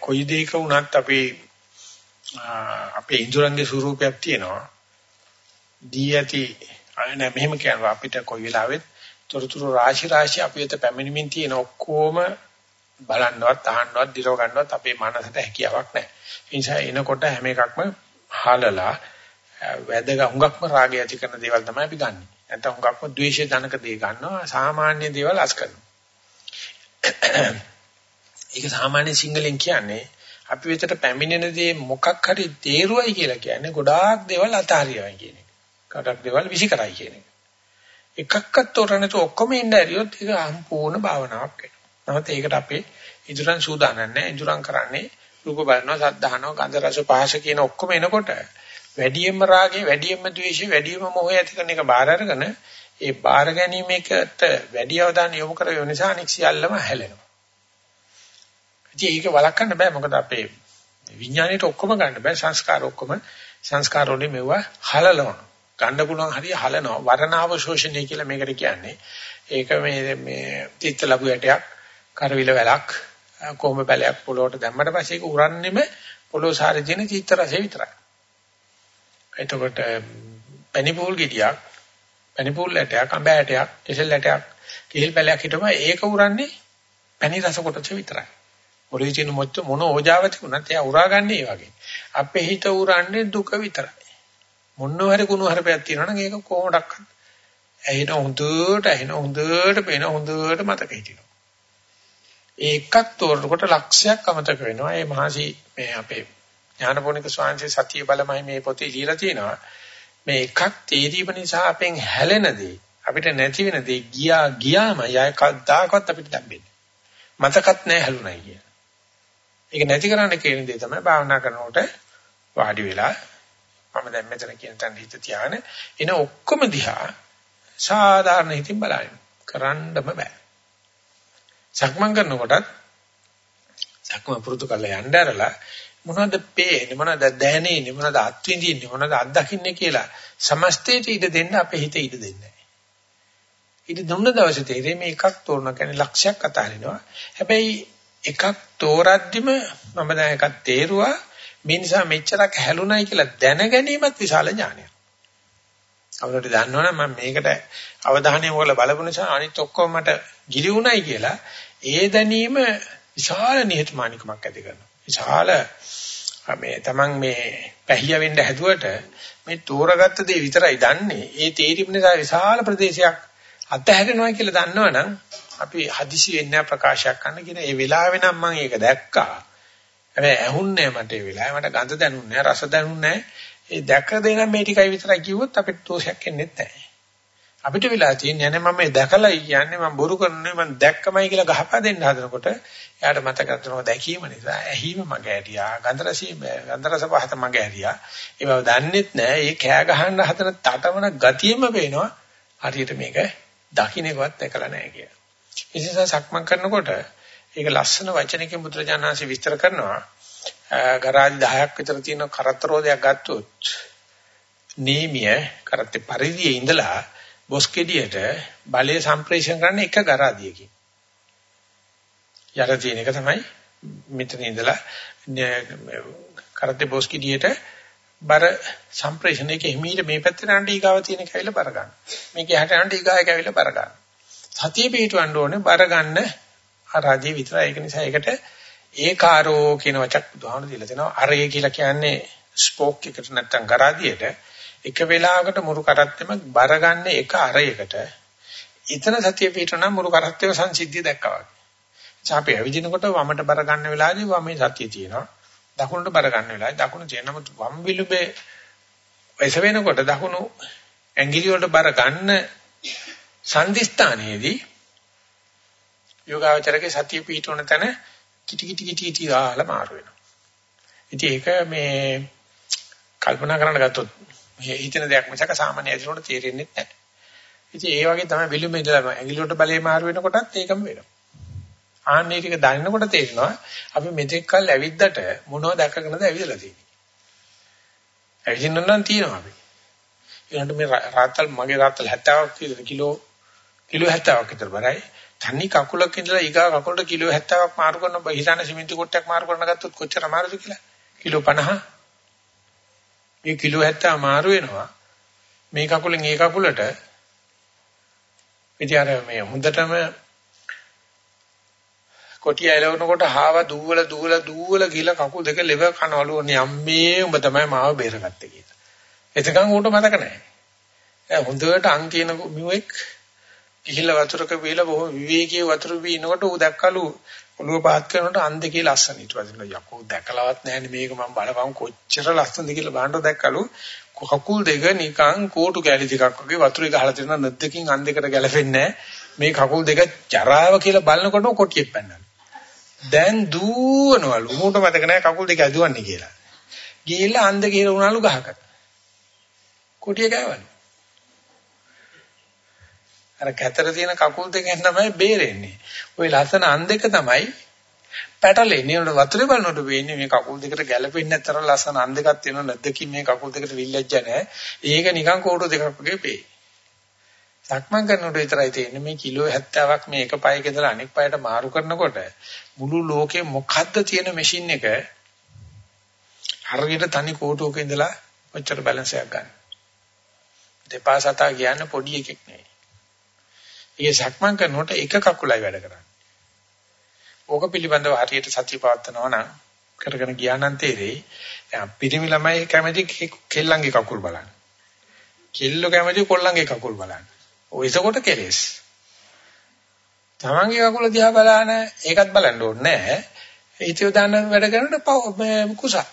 කොයි දෙයක වුණත් අපේ අපේ ඉන්ද්‍රයන්ගේ ස්වරූපයක් තියෙනවා. දී ඇති අනේ මෙහෙම කියනවා අපිට කොයි වෙලාවෙත් තොරතුරු රාශි රාශි අපි වෙත පැමිණීමින් තියෙන ඔක්කොම බලන්නවත් අහන්නවත් දිරව ගන්නවත් අපේ මනසට හැකියාවක් නැහැ. ඒ නිසා එනකොට හැම එකක්ම හලලා වැදගත් හුඟක්ම රාගය ඇති කරන දේවල් තමයි අපි ගන්නෙ. නැත්නම් හුඟක්ම ද්වේෂය ධනක දේ ගන්නවා සාමාන්‍ය දේවල් අස් කරනවා. ඒක සාමාන්‍ය සිංහලෙන් කියන්නේ අපි වෙතට පැමිණෙන දේ මොකක් හරි තේරුවයි කියලා කියන්නේ ගොඩාක් දේවල් අතාරියයි කියන එක. ගොඩාක් දේවල් විසි කරයි කියන එක. එකක්වත් තොරණතු ඔක්කොම ඉන්න ඇරියොත් ඒක සම්පූර්ණ භාවනාවක් වෙනවා. නමුත් ඒකට අපේ ඉදurang සූදානම් නැහැ. ඉදurang කරන්නේ රූප බලනවා, සද්ද අහනවා, ගන්ධ රස පහස කියන ඔක්කොම එනකොට වැඩියෙන්ම රාගේ, වැඩියෙන්ම ද්වේෂේ, වැඩියෙන්ම මොහය ඇති කරන එක බාර අරගෙන ඒ බාර ගැනීමකට වැඩි අවධානය යොමු කරගෙන නිසා අනික් සියල්ලම හැලෙනවා. ඉතින් ඒක වළක්වන්න බෑ මොකද අපේ විඥාණයට ඔක්කොම ගන්න බෑ සංස්කාර ඔක්කොම සංස්කාර වලින් මෙවුවා හලලනවා. ගන්න පුළුවන් හරිය හලනවා. වරණාව ශෝෂණය කියලා මේකට කියන්නේ. ඒක මේ මේ තිත්ත ලැබු යටයක්, කරවිල වැලක්, කොහොම පැලයක් පොළොවට දැම්මට පස්සේ ඒක උරන්නෙම පොළොව සාරේ තියෙන චිත්ත රසය විතරයි. එතකොට පැණිපූල් ගෙඩියක් පැණිපූල් ඇටයක් අඹ ඇටයක් කෙසෙල් ඇටයක් කිහිල් පැලයක් හිටම ඒක උරන්නේ පැණි රස කොටස විතරයි. ඔලේ තියෙන මොච්ච මොන ඕජාව තිබුණත් එයා උරාගන්නේ ඒ වගේ. අපේ හිත උරන්නේ දුක විතරයි. මොනවා හරි කුණු හරපයක් තියෙනවනම් ඒක කොහොමඩක්වත් ඇහෙන හොඳට ඇහෙන හොඳට පේන හොඳට මතක හිටිනවා. ඒකක් තෝරනකොට ලක්ෂයක් අමතක වෙනවා. ඒ මහසි මේ අපේ ඥානපෝනික ස්වාමීන් සතිය බලමයි මේ පොතේ ලියලා තියෙනවා. මේ එකක් තේරීම නිසා අපෙන් හැලෙන දේ අපිට නැති වෙන දේ ගියා ගියාම යය කවදාකවත් අපිට ලැබෙන්නේ. මතකත් නැහැ හැලුණයි කිය. ඒක නැති කරන්න කියන දේ තමයි භාවනා කරනකොට වාඩි වෙලා මම දැන් මෙතන කියන තැන හිත තියාගෙන එන ඔක්කොම දිහා සාධාරණ හිතින් බලන්න. කරන්නම බෑ. සක්මන් කරනකොටත් සක්මන් පුරුදු කරලා යන්න ඇරලා මොනවද පේන්නේ මොනවද දැනෙන්නේ මොනවද අත්විඳින්නේ මොනවද අත්දකින්නේ කියලා සමස්තයට ඉඩ දෙන්න අපේ හිත ඉඩ දෙන්නේ නැහැ. ඉඩ දුන්න දවසේ තේරෙන්නේ මේ එකක් තෝරන කියන්නේ ලක්ෂයක් අතාරිනවා. හැබැයි එකක් තෝරද්දිම මම දැන් එකක් තේරුවා මේ නිසා මෙච්චරක් හැලුණයි කියලා දැන ගැනීමත් විශාල ඥානයක්. අවුරුදු දන්නවනම් මම මේකට අවධානය යොමුලා බලපු නිසා අනිත් ඔක්කොම මට ගිලි වුණයි කියලා ඒ දැනීම විශාල නිහතමානිකමක් ඇති කරනවා. විශාල මේ Taman මේ පැහිය වෙන්න හැදුවට මේ තෝරගත්ත දේ විතරයි දන්නේ. ඒ තේරීම නිසා විශාල ප්‍රදේශයක් අත්හැරෙනවා කියලා දන්නවනම් අපි හදිසි වෙන්නේ ප්‍රකාශයක් කරන්න කියන ඒ වෙලාවේ නම් මම ඒක දැක්කා. හැබැයි ඇහුන්නේ මට ඒ වෙලාවේ මට ගඳ දැනුන්නේ රස දැනුන්නේ ඒ දැක දෙන මේ ටිකයි විතරයි කිව්වොත් අපිට දෝෂයක් එන්නේ නැහැ. අපිට වෙලා තියෙන්නේ නැහැ මම මේ දැකලා කියන්නේ මම බොරු කරන්නේ මම දැක්කමයි කියලා ගහපා දෙන්න හදනකොට එයාට මතක කරනවා දැකීම නිසා ඇහිම මගේ ඇරියා ගන්ධ රසී ගන්ධ රස පහත මගේ ඇරියා ඒ බව දන්නෙත් නැහැ ඒ කෑ ගහන්න හදන තටමන ගතියෙම පේනවා හරියට මේක දකින්නකවත් දැකලා නැහැ කියලා. ඒ නිසා සක්මන් කරනකොට ඒක ලස්සන වචනකින් බුදුරජාණන්සේ විස්තර කරනවා ගරාජ් 10ක් විතර තියෙන කරත්තරෝදයක් ගත්තොත් නීමිය කරත්තේ පරිදියේ ඉඳලා බොස්කෙඩියට බලය සම්ප්‍රේෂණ කරන්න එක ගරාදියකින්. යට තියෙන එක තමයි මෙතන ඉඳලා කරත්තේ බොස්කෙඩියට බර සම්ප්‍රේෂණ එක හිමීට මේ පැත්තට යන්න ඊගාව තියෙන එක ඇවිල්ලා බර ගන්න. මේක එහාට යන්න ඊගාව එක ඇවිල්ලා බර ගන්න. සතිය පිටවන්න ඕනේ බර ගන්න ආරාධිය විතරයි. ඒක නිසා ඒකට ඒකාරෝ කියන වචක් බුදුහාමුදුරු දීලා තිනවා. අරේ කියලා කියන්නේ ස්පෝක් එකට නැත්තම් ගරාදියට එක වෙලාවකට මුරු කරත්තෙම බර ගන්න එක අරයකට ඊතන සතිය පිටුනම් මුරු කරත්තේ සංසිද්ධිය දැක්කා වගේ. අපි ඇවිදිනකොට වමට බර ගන්න වෙලාවදී වමේ සතිය තියෙනවා. දකුණට බර ගන්න වෙලාවදී දකුණ තියෙන නමුත් වම් විලුඹේ එස වෙනකොට දකුණු ඇඟිලි වලට බර ගන්න සංදිස්ථානයේදී යෝගාවචරගේ සතිය පිටවන තැන කිටි කිටි කිටි කිටි ගාලා මාරු වෙනවා. ඉතින් ඒක මේ කල්පනා කරන්න ගත්තොත් මේ හිතන දෙයක් මිසක සාමාන්‍ය ඇදිනකොට තේරෙන්නේ නැහැ. ඉතින් ඒ වගේ තමයි විලුඹ ඉඳලා ඇඟිලි බලේ මාරු වෙනකොටත් ඒකම වෙනවා. ආන්නේ ටික දන්නකොට තේරෙනවා අපි මෙතෙක් කල් ඇවිද්දට මොනවද දැකගෙනද ඇවිදලා තියෙන්නේ. ඇවිදින්න නම් තියෙනවා අපි. ඊළඟට මේ රාත්තල් මගේ රාත්තල් 70ක් කිලෝ කිලෝ 70ක් විතර බරයි. තනි කකුලක ඉඳලා ඊගා කකුලට කිලෝ 70ක් මාරු කරන හිතන සිමෙන්ති කොටයක් මාරු කරන ගත්තොත් කොච්චර අමාරුද කියලා. කිලෝ 50 මේ කිලෝ 70 මාරු වෙනවා. මේ කකුලෙන් ඒ කකුලට ඉතින් අර මේ හොඳටම කොටිය එලවනකොට හාව දුවල දුවල දුවල ගිහලා කකුල් දෙක ලෙව කනවලු යම්මේ උඹ තමයි මාව බේරගත්තේ කියලා. එතකන් ඌට මතක නැහැ. ඒ හොඳට අං කියන මිවෙක් ගිහිල්ලා වතුරක බීලා බොහොම විවේකී වතුර බීනකොට ඌ දැක්කලු ඔළුව පහත් කරනකොට අන්ධ කියලා ලස්සන ඊට පස්සේ යකෝ දැකලවත් නැහැනේ මේක මම බලපන් කොච්චර ලස්සනද කියලා බලන්න දැක්කලු කකුල් දෙක නිකන් කෝටු කැලි ටිකක් වගේ වතුරේ ගහලා තියෙන නැද්දකින් අන්ධෙකට ගැලපෙන්නේ මේ කකුල් දෙක ජරාව කියලා බලනකොට කොටියෙක් පැන්නලු දැන් දුවනවලු. මූට මතක නැහැ කකුල් දෙක ඇදුවන්නේ කියලා. ගිහිල්ලා අන්ධ කියලා උනාලු ගහකට. කොටිය ගෑවලු අර කැතර තියෙන කකුල් දෙකෙන් තමයි බේරෙන්නේ. ওই ලස්සන අන් දෙක තමයි පැටලෙන්නේ. උඩ වතුරේ බලනකොට වෙන්නේ මේ කකුල් දෙකට ගැළපෙන්නේ නැතර ලස්සන අන් දෙකක් තියෙනවා නැද්දකින් මේ කකුල් දෙකට විල්ලැජ්ජ නැහැ. ඒක නිකන් කෝටු දෙකක් වගේ පේ. සක්මන් කරනකොට විතරයි තියෙන්නේ මේ කිලෝ 70ක් මේ එක පයක ඉඳලා අනෙක් පයට මාරු කරනකොට මුළු ලෝකේ මොකද්ද තියෙන මැෂින් එක හරියට තනි කෝටුවක ඉඳලා ඔච්චර බැලන්ස් එකක් ගන්න. දෙපා සතා කියන්නේ පොඩි එකෙක් නෙවෙයි. ඒ සක්මන් කරනකොට එක කකුලයි වැඩ කරන්නේ. ඕක පිළිබඳව හරියට සතිය පවත්නවා නම් කරගෙන ගියා නම් තේරෙයි. දැන් පිරිමි ළමයි කැමති කෙල්ලන්ගේ කකුල් බලන්න. කෙල්ල කැමති කොල්ලන්ගේ කකුල් බලන්න. ඔය එතකොට කෙලෙස්. තමන්ගේ කකුල දිහා බලන ඒකත් බලන්න ඕනේ නැහැ. හිතිය දාන වැඩ කරනකොට කුසක්.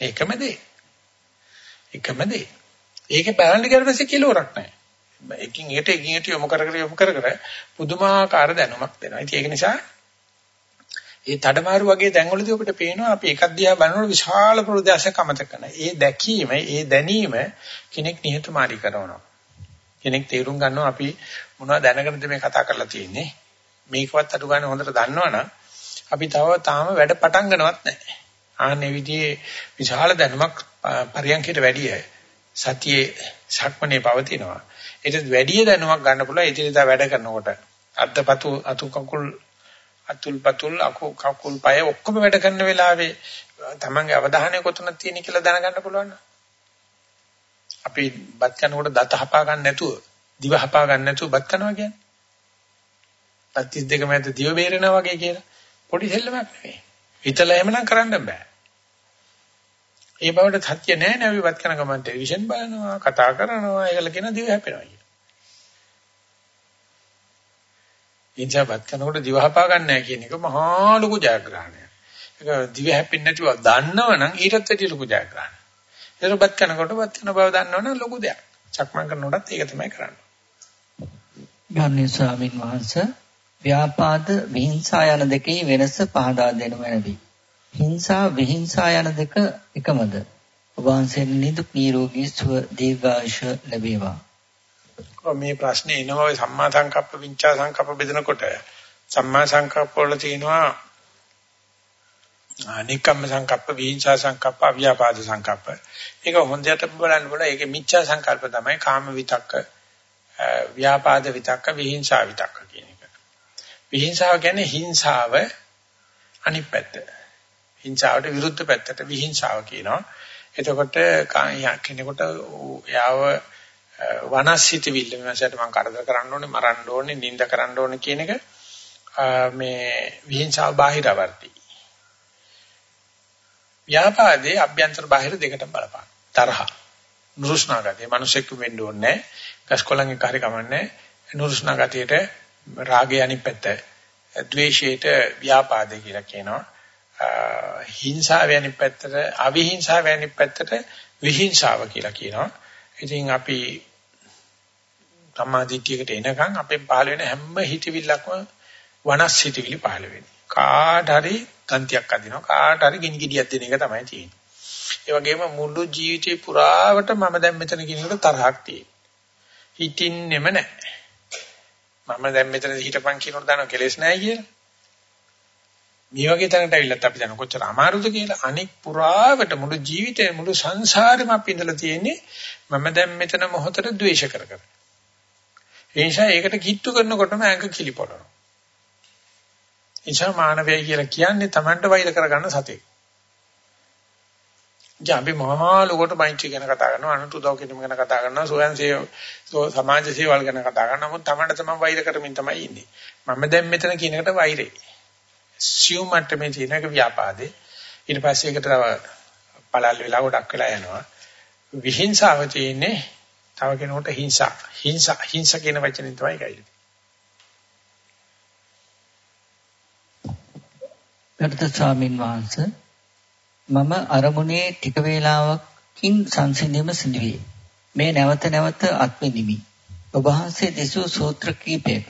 එකම දේ. එකම දේ. ඒකේ බලන්න ගියාට පස්සේ කිලෝරක් නැහැ. එකින් එකට එකින් එකට යොමු කර කර යොමු කර කර පුදුමාකාර දැනුමක් දෙනවා. ඉතින් ඒක නිසා ඒ තඩමාරු වගේ තැන්වලදී අපිට පේනවා අපි එකක් දිහා බලනකොට විශාල ප්‍රදේශයක් අමතක කරනවා. ඒ දැකීම, ඒ දැනීම කෙනෙක් නිහතමානී කරනවා. කෙනෙක් තේරුම් ගන්නවා අපි මොනවද දැනගෙනද මේ කතා කරලා තියෙන්නේ. මේකවත් අඩු ගන්න හොඳට දන්නවනම් අපි තව තාම වැඩ පටන් ගන්නවත් නැහැ. ආන්නේ විදිහේ විශාල දැනුමක් පරියන්කයට වැඩිය සතියේ සක්මනේ පවතිනවා. ඒකට වැඩි දැනුමක් ගන්න පුළුවන් ඉතිරිදා වැඩ කරනකොට. අද්දපතු අතු කකුල් අතුල් පතුල් අකු කකුල් පය ඔක්කොම වැඩ කරන වෙලාවේ තමන්ගේ අවධානය කොතනද තියෙන කියලා දැනගන්න පුළුවන්. අපි බත් කනකොට දත හපා ගන්න නැතුව දිව හපා ගන්න නැතුව බත් කනවා කියන්නේ. බත් 32 මැද දිව බේරෙනවා වගේ කියලා. පොඩි සෙල්ලමක් නෙවෙයි. හිතලා එහෙමනම් කරන්න බෑ. ඒ බවට සත්‍ය නැහැ නේ අපි වත් කරන ගමන් ටෙලිවිෂන් බලනවා කතා කරනවා ඒකල කියන දිව හැපෙනවා කියන. ඉන්ජාපත් කරනකොට දිව හපා ගන්න නැහැ කියන එක මහා ලොකු ජයග්‍රහණයක්. ඒක දිව හැපෙන්නේ නැතිව දන්නවනම් ඊටත් වැඩි ලොකු ජයග්‍රහණයක්. ඒකපත් කරනකොට වත් කරන බව දන්නවනම් ලොකු දෙයක්. චක්මන් කරනකොටත් ඒක තමයි කරන්නේ. ගාමිණී ස්වාමින් වහන්සේ ව්‍යාපාද විහිංසා යන දෙකේ වෙනස පහදා දෙනු මැනවි. හිංසා විහිංසා යන දෙක එකමද? ඔබ වහන්සේට නිදුක් නිරෝගී සුව දීර්ඝායුෂ ලැබේවා. මේ ප්‍රශ්නේ එනවා සම්මා සංකප්ප විඤ්චා සංකප්ප බෙදනකොට සම්මා සංකප්ප වල තියෙනවා අනිකම්ම සංකප්ප විහිංසා සංකප්ප අව්‍යාපාද සංකප්ප. මේක හොඳට බලන්න බල ඒකේ මිච්ඡා සංකල්ප තමයි කාම විතක්ක ව්‍යාපාද විතක්ක විහිංසා විතක්ක කියන එක. විහිංසාව කියන්නේ හිංසාව අනිත් පැත්ත. හිංසාවට විරුද්ධ පැත්තට විහිංසාව කියනවා. එතකොට කෙනෙකුට යාව වනස්සිත විල්ල මෙසට මම කරදර කරන්න ඕනේ, මරන්න ඕනේ, නිඳ කරන්න ඕනේ කියන එක මේ විහිංසාව බාහිරවර්ති. ව්‍යාපාදේ අභ්‍යන්තර බාහිර දෙකටම බලපාන. තරහ. නුරුස්නා ගතිය. මිනිසෙක් වෙන්න ඕනේ නැහැ. ගස්කොලන් එක හරි කමන්නේ. නුරුස්නා ගතියට රාගය අනිත් පැත්ත. ද්වේෂයට ව්‍යාපාදේ කියලා කියනවා. හිංසාව යන පැත්තට අවිහිංසාව යන පැත්තට විහිංසාව කියලා කියනවා. ඉතින් අපි සම්මාදිටියකට එනකන් අපෙන් පහළ වෙන හැම හිතවිල්ලක්ම වනස් හිතවිලි පහළ වෙන්නේ. කාට හරි තන්තියක් අදිනවා කාට හරි ගිනි ගෙඩියක් දෙන එක තමයි තියෙන්නේ. ඒ වගේම මුළු ජීවිතේ පුරාවට මම දැන් මෙතන කියනකොට තරහක් තියෙනවා. හිතින්නෙම නැහැ. මම දැන් මෙතන හිටපන් කියනකොට දන්නව කෙලෙස් නැහැ කියලා. මේ වගේ තැනකට ඇවිල්ලත් අපි දන්න කොච්චර අමාරුද කියලා අනෙක් පුරාවට මුළු ජීවිතේ මුළු සංසාරෙම අපි ඉඳලා තියෙන්නේ මම දැන් මෙතන මොහොතට ද්වේෂ කර කර. ඒ නිසා ඒකට කිට්ටු කරනකොටම ඇඟ කිලිපොළනවා. ඒ නිසා මානවයයි කියලා කියන්නේ Tamanට වෛර කරගන්න සතෙක්. ජාම්බි මහා ලෝකට මෛත්‍රී ගැන කතා කරනවා අනුන්ට උදව් කිරීම ගැන කතා කරනවා සෝයන් සේව සමාජ සේවල් ගැන කතා කරනවා නමුත් Tamanට තමයි වෛර කරමින් තමයි ඉන්නේ. මම දැන් මෙතන කියන එකට වෛරේ. සියුම් මට්ටමේ තියෙන එක ව්‍යාපාදේ. ඊට පස්සේ ඒකට තව පළල් වෙලා ගොඩක් වෙලා යනවා. විහිංසාව තියෙන්නේ තව කෙනෙකුට හිංසා හිංසා හිංසා කියන වචනේ තමයි ගයිලේ. ගරුතර ස්වාමින් වහන්සේ මම අරමුණේ ටික වේලාවකින් සංසිඳීම සිදුවේ. මේ නැවත නැවත අත්විඳිමි. ඔබ වහන්සේ දෙසූ සූත්‍ර කීපයක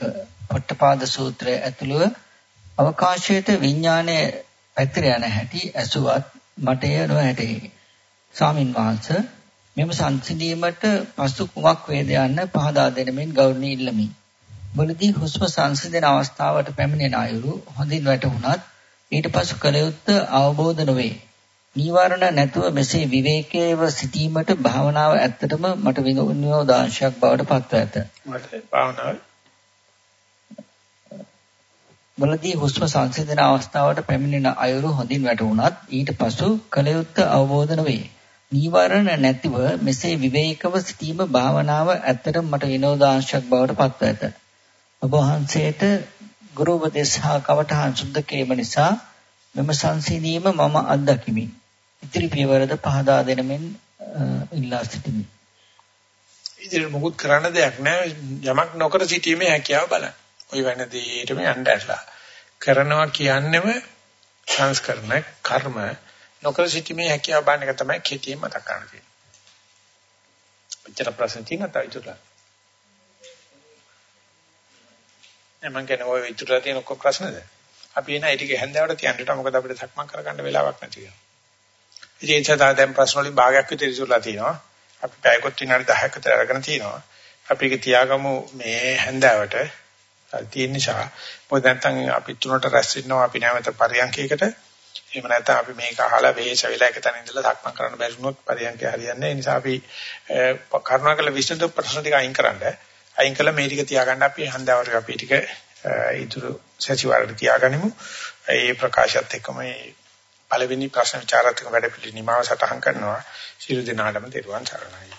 පොට්ටපාද සූත්‍රය ඇතුළුව අවකාශයට විඥානයේ පැතිර යන හැටි ඇසුවත් මට එය නොහැටේ. ස්වාමින් වහන්සේ මෙම සංසිඳීමට පසු කුමක් වේද යන්න පහදා දෙනමින් ගෞරවණීය ඉල්ලමි. මුලදී හුස්ම සංසිඳන අවස්ථාවට පැමිණෙන අයුරු හොඳින් වැටහුණත් ඊට පසු කල යුත්තේ අවබෝධ නොවේ. නීවරණ නැතුව මෙසේ විවේකීව සිටීමට භාවනාව ඇත්තටම මට විනෝදාංශයක් බවට පත්ව ඇත. මට භාවනාව මුලදී හුස්ම සංසිඳන අවස්ථාවට පැමිණෙන අයුරු හොඳින් වැටහුණත් ඊට පසු කල යුත්තේ අවබෝධ නොවේ. නීවරණ නැතිව මෙසේ විවේකව සිටීම භාවනාව ඇත්තටම මට විනෝදාංශයක් බවට පත්ව ඇත. ඔබ වහන්සේට ගුරු උපදේශ හා කවටහන් සුද්ධ කිරීම නිසා මෙම සංසිඳීම මම අත්දකිමි. ඉතිරි පියවරද පහදා දෙනමින් ඉල්ලා සිටිමි. ඉතින් මොකුත් කරන්න දෙයක් නැහැ. යමක් නොකර සිටීමේ හැකියාව බලන්න. ওই වෙන දෙයටම යන්න ඇරලා. කරනවා කියන්නේම සංස්කරණ කර්ම නොකර සිටීමේ හැකියාව බලන එක තමයි කෙටියෙන් මතක් කරන්න තියෙන්නේ. ඔච්චර ප්‍රශ්න තියෙනවා තව ඉතුරුලා. මම කියන්නේ ඔය ඉතුරුලා තියෙන ඔක්කොම ප්‍රශ්නද? අපි එන ඒ ටික හැන්දාවට තියන්නට මොකද අපිට සක්මන් කරගන්න වෙලාවක් නැති වෙනවා. ඉතින් ඒ නිසා දැන් ප්‍රශ්න වලින් භාගයක් විතර ඉතුරුලා තියෙනවා. අපි පැයකොත් විනාඩි 10ක විතර අරගෙන තියෙනවා. අපි ඒක තියාගමු මේ හැන්දාවට තියෙන නිසා. මොකද නැත්නම් අපි තුනට රැස් වෙනවා අපි නැවත පරියන්කයකට. එහෙම නැත්නම් අපි මේක අහලා වෙහෙස වෙලා එක තැන ඉඳලා සක්මන් කරන්න බැරි වුණොත් පරියන්කය හරියන්නේ නැහැ. ඒ නිසා අපි කරුණාකර විශ්ලේෂණ ප්‍රශ්න ටික අයින් කරන්න. අයින් කළා මේ ටික තියාගන්න අපි හන්දාවට අපි ටික ඉතුරු සතිವಾರට තියාගනිමු. ඒ ප්‍රකාශයත් එක්කම මේ පළවෙනි ප්‍රශ්න විචාරාත්මක වැඩ පිළිනිමාව සටහන් කරනවා. සියලු දෙනාටම දරුවන් සරණයි.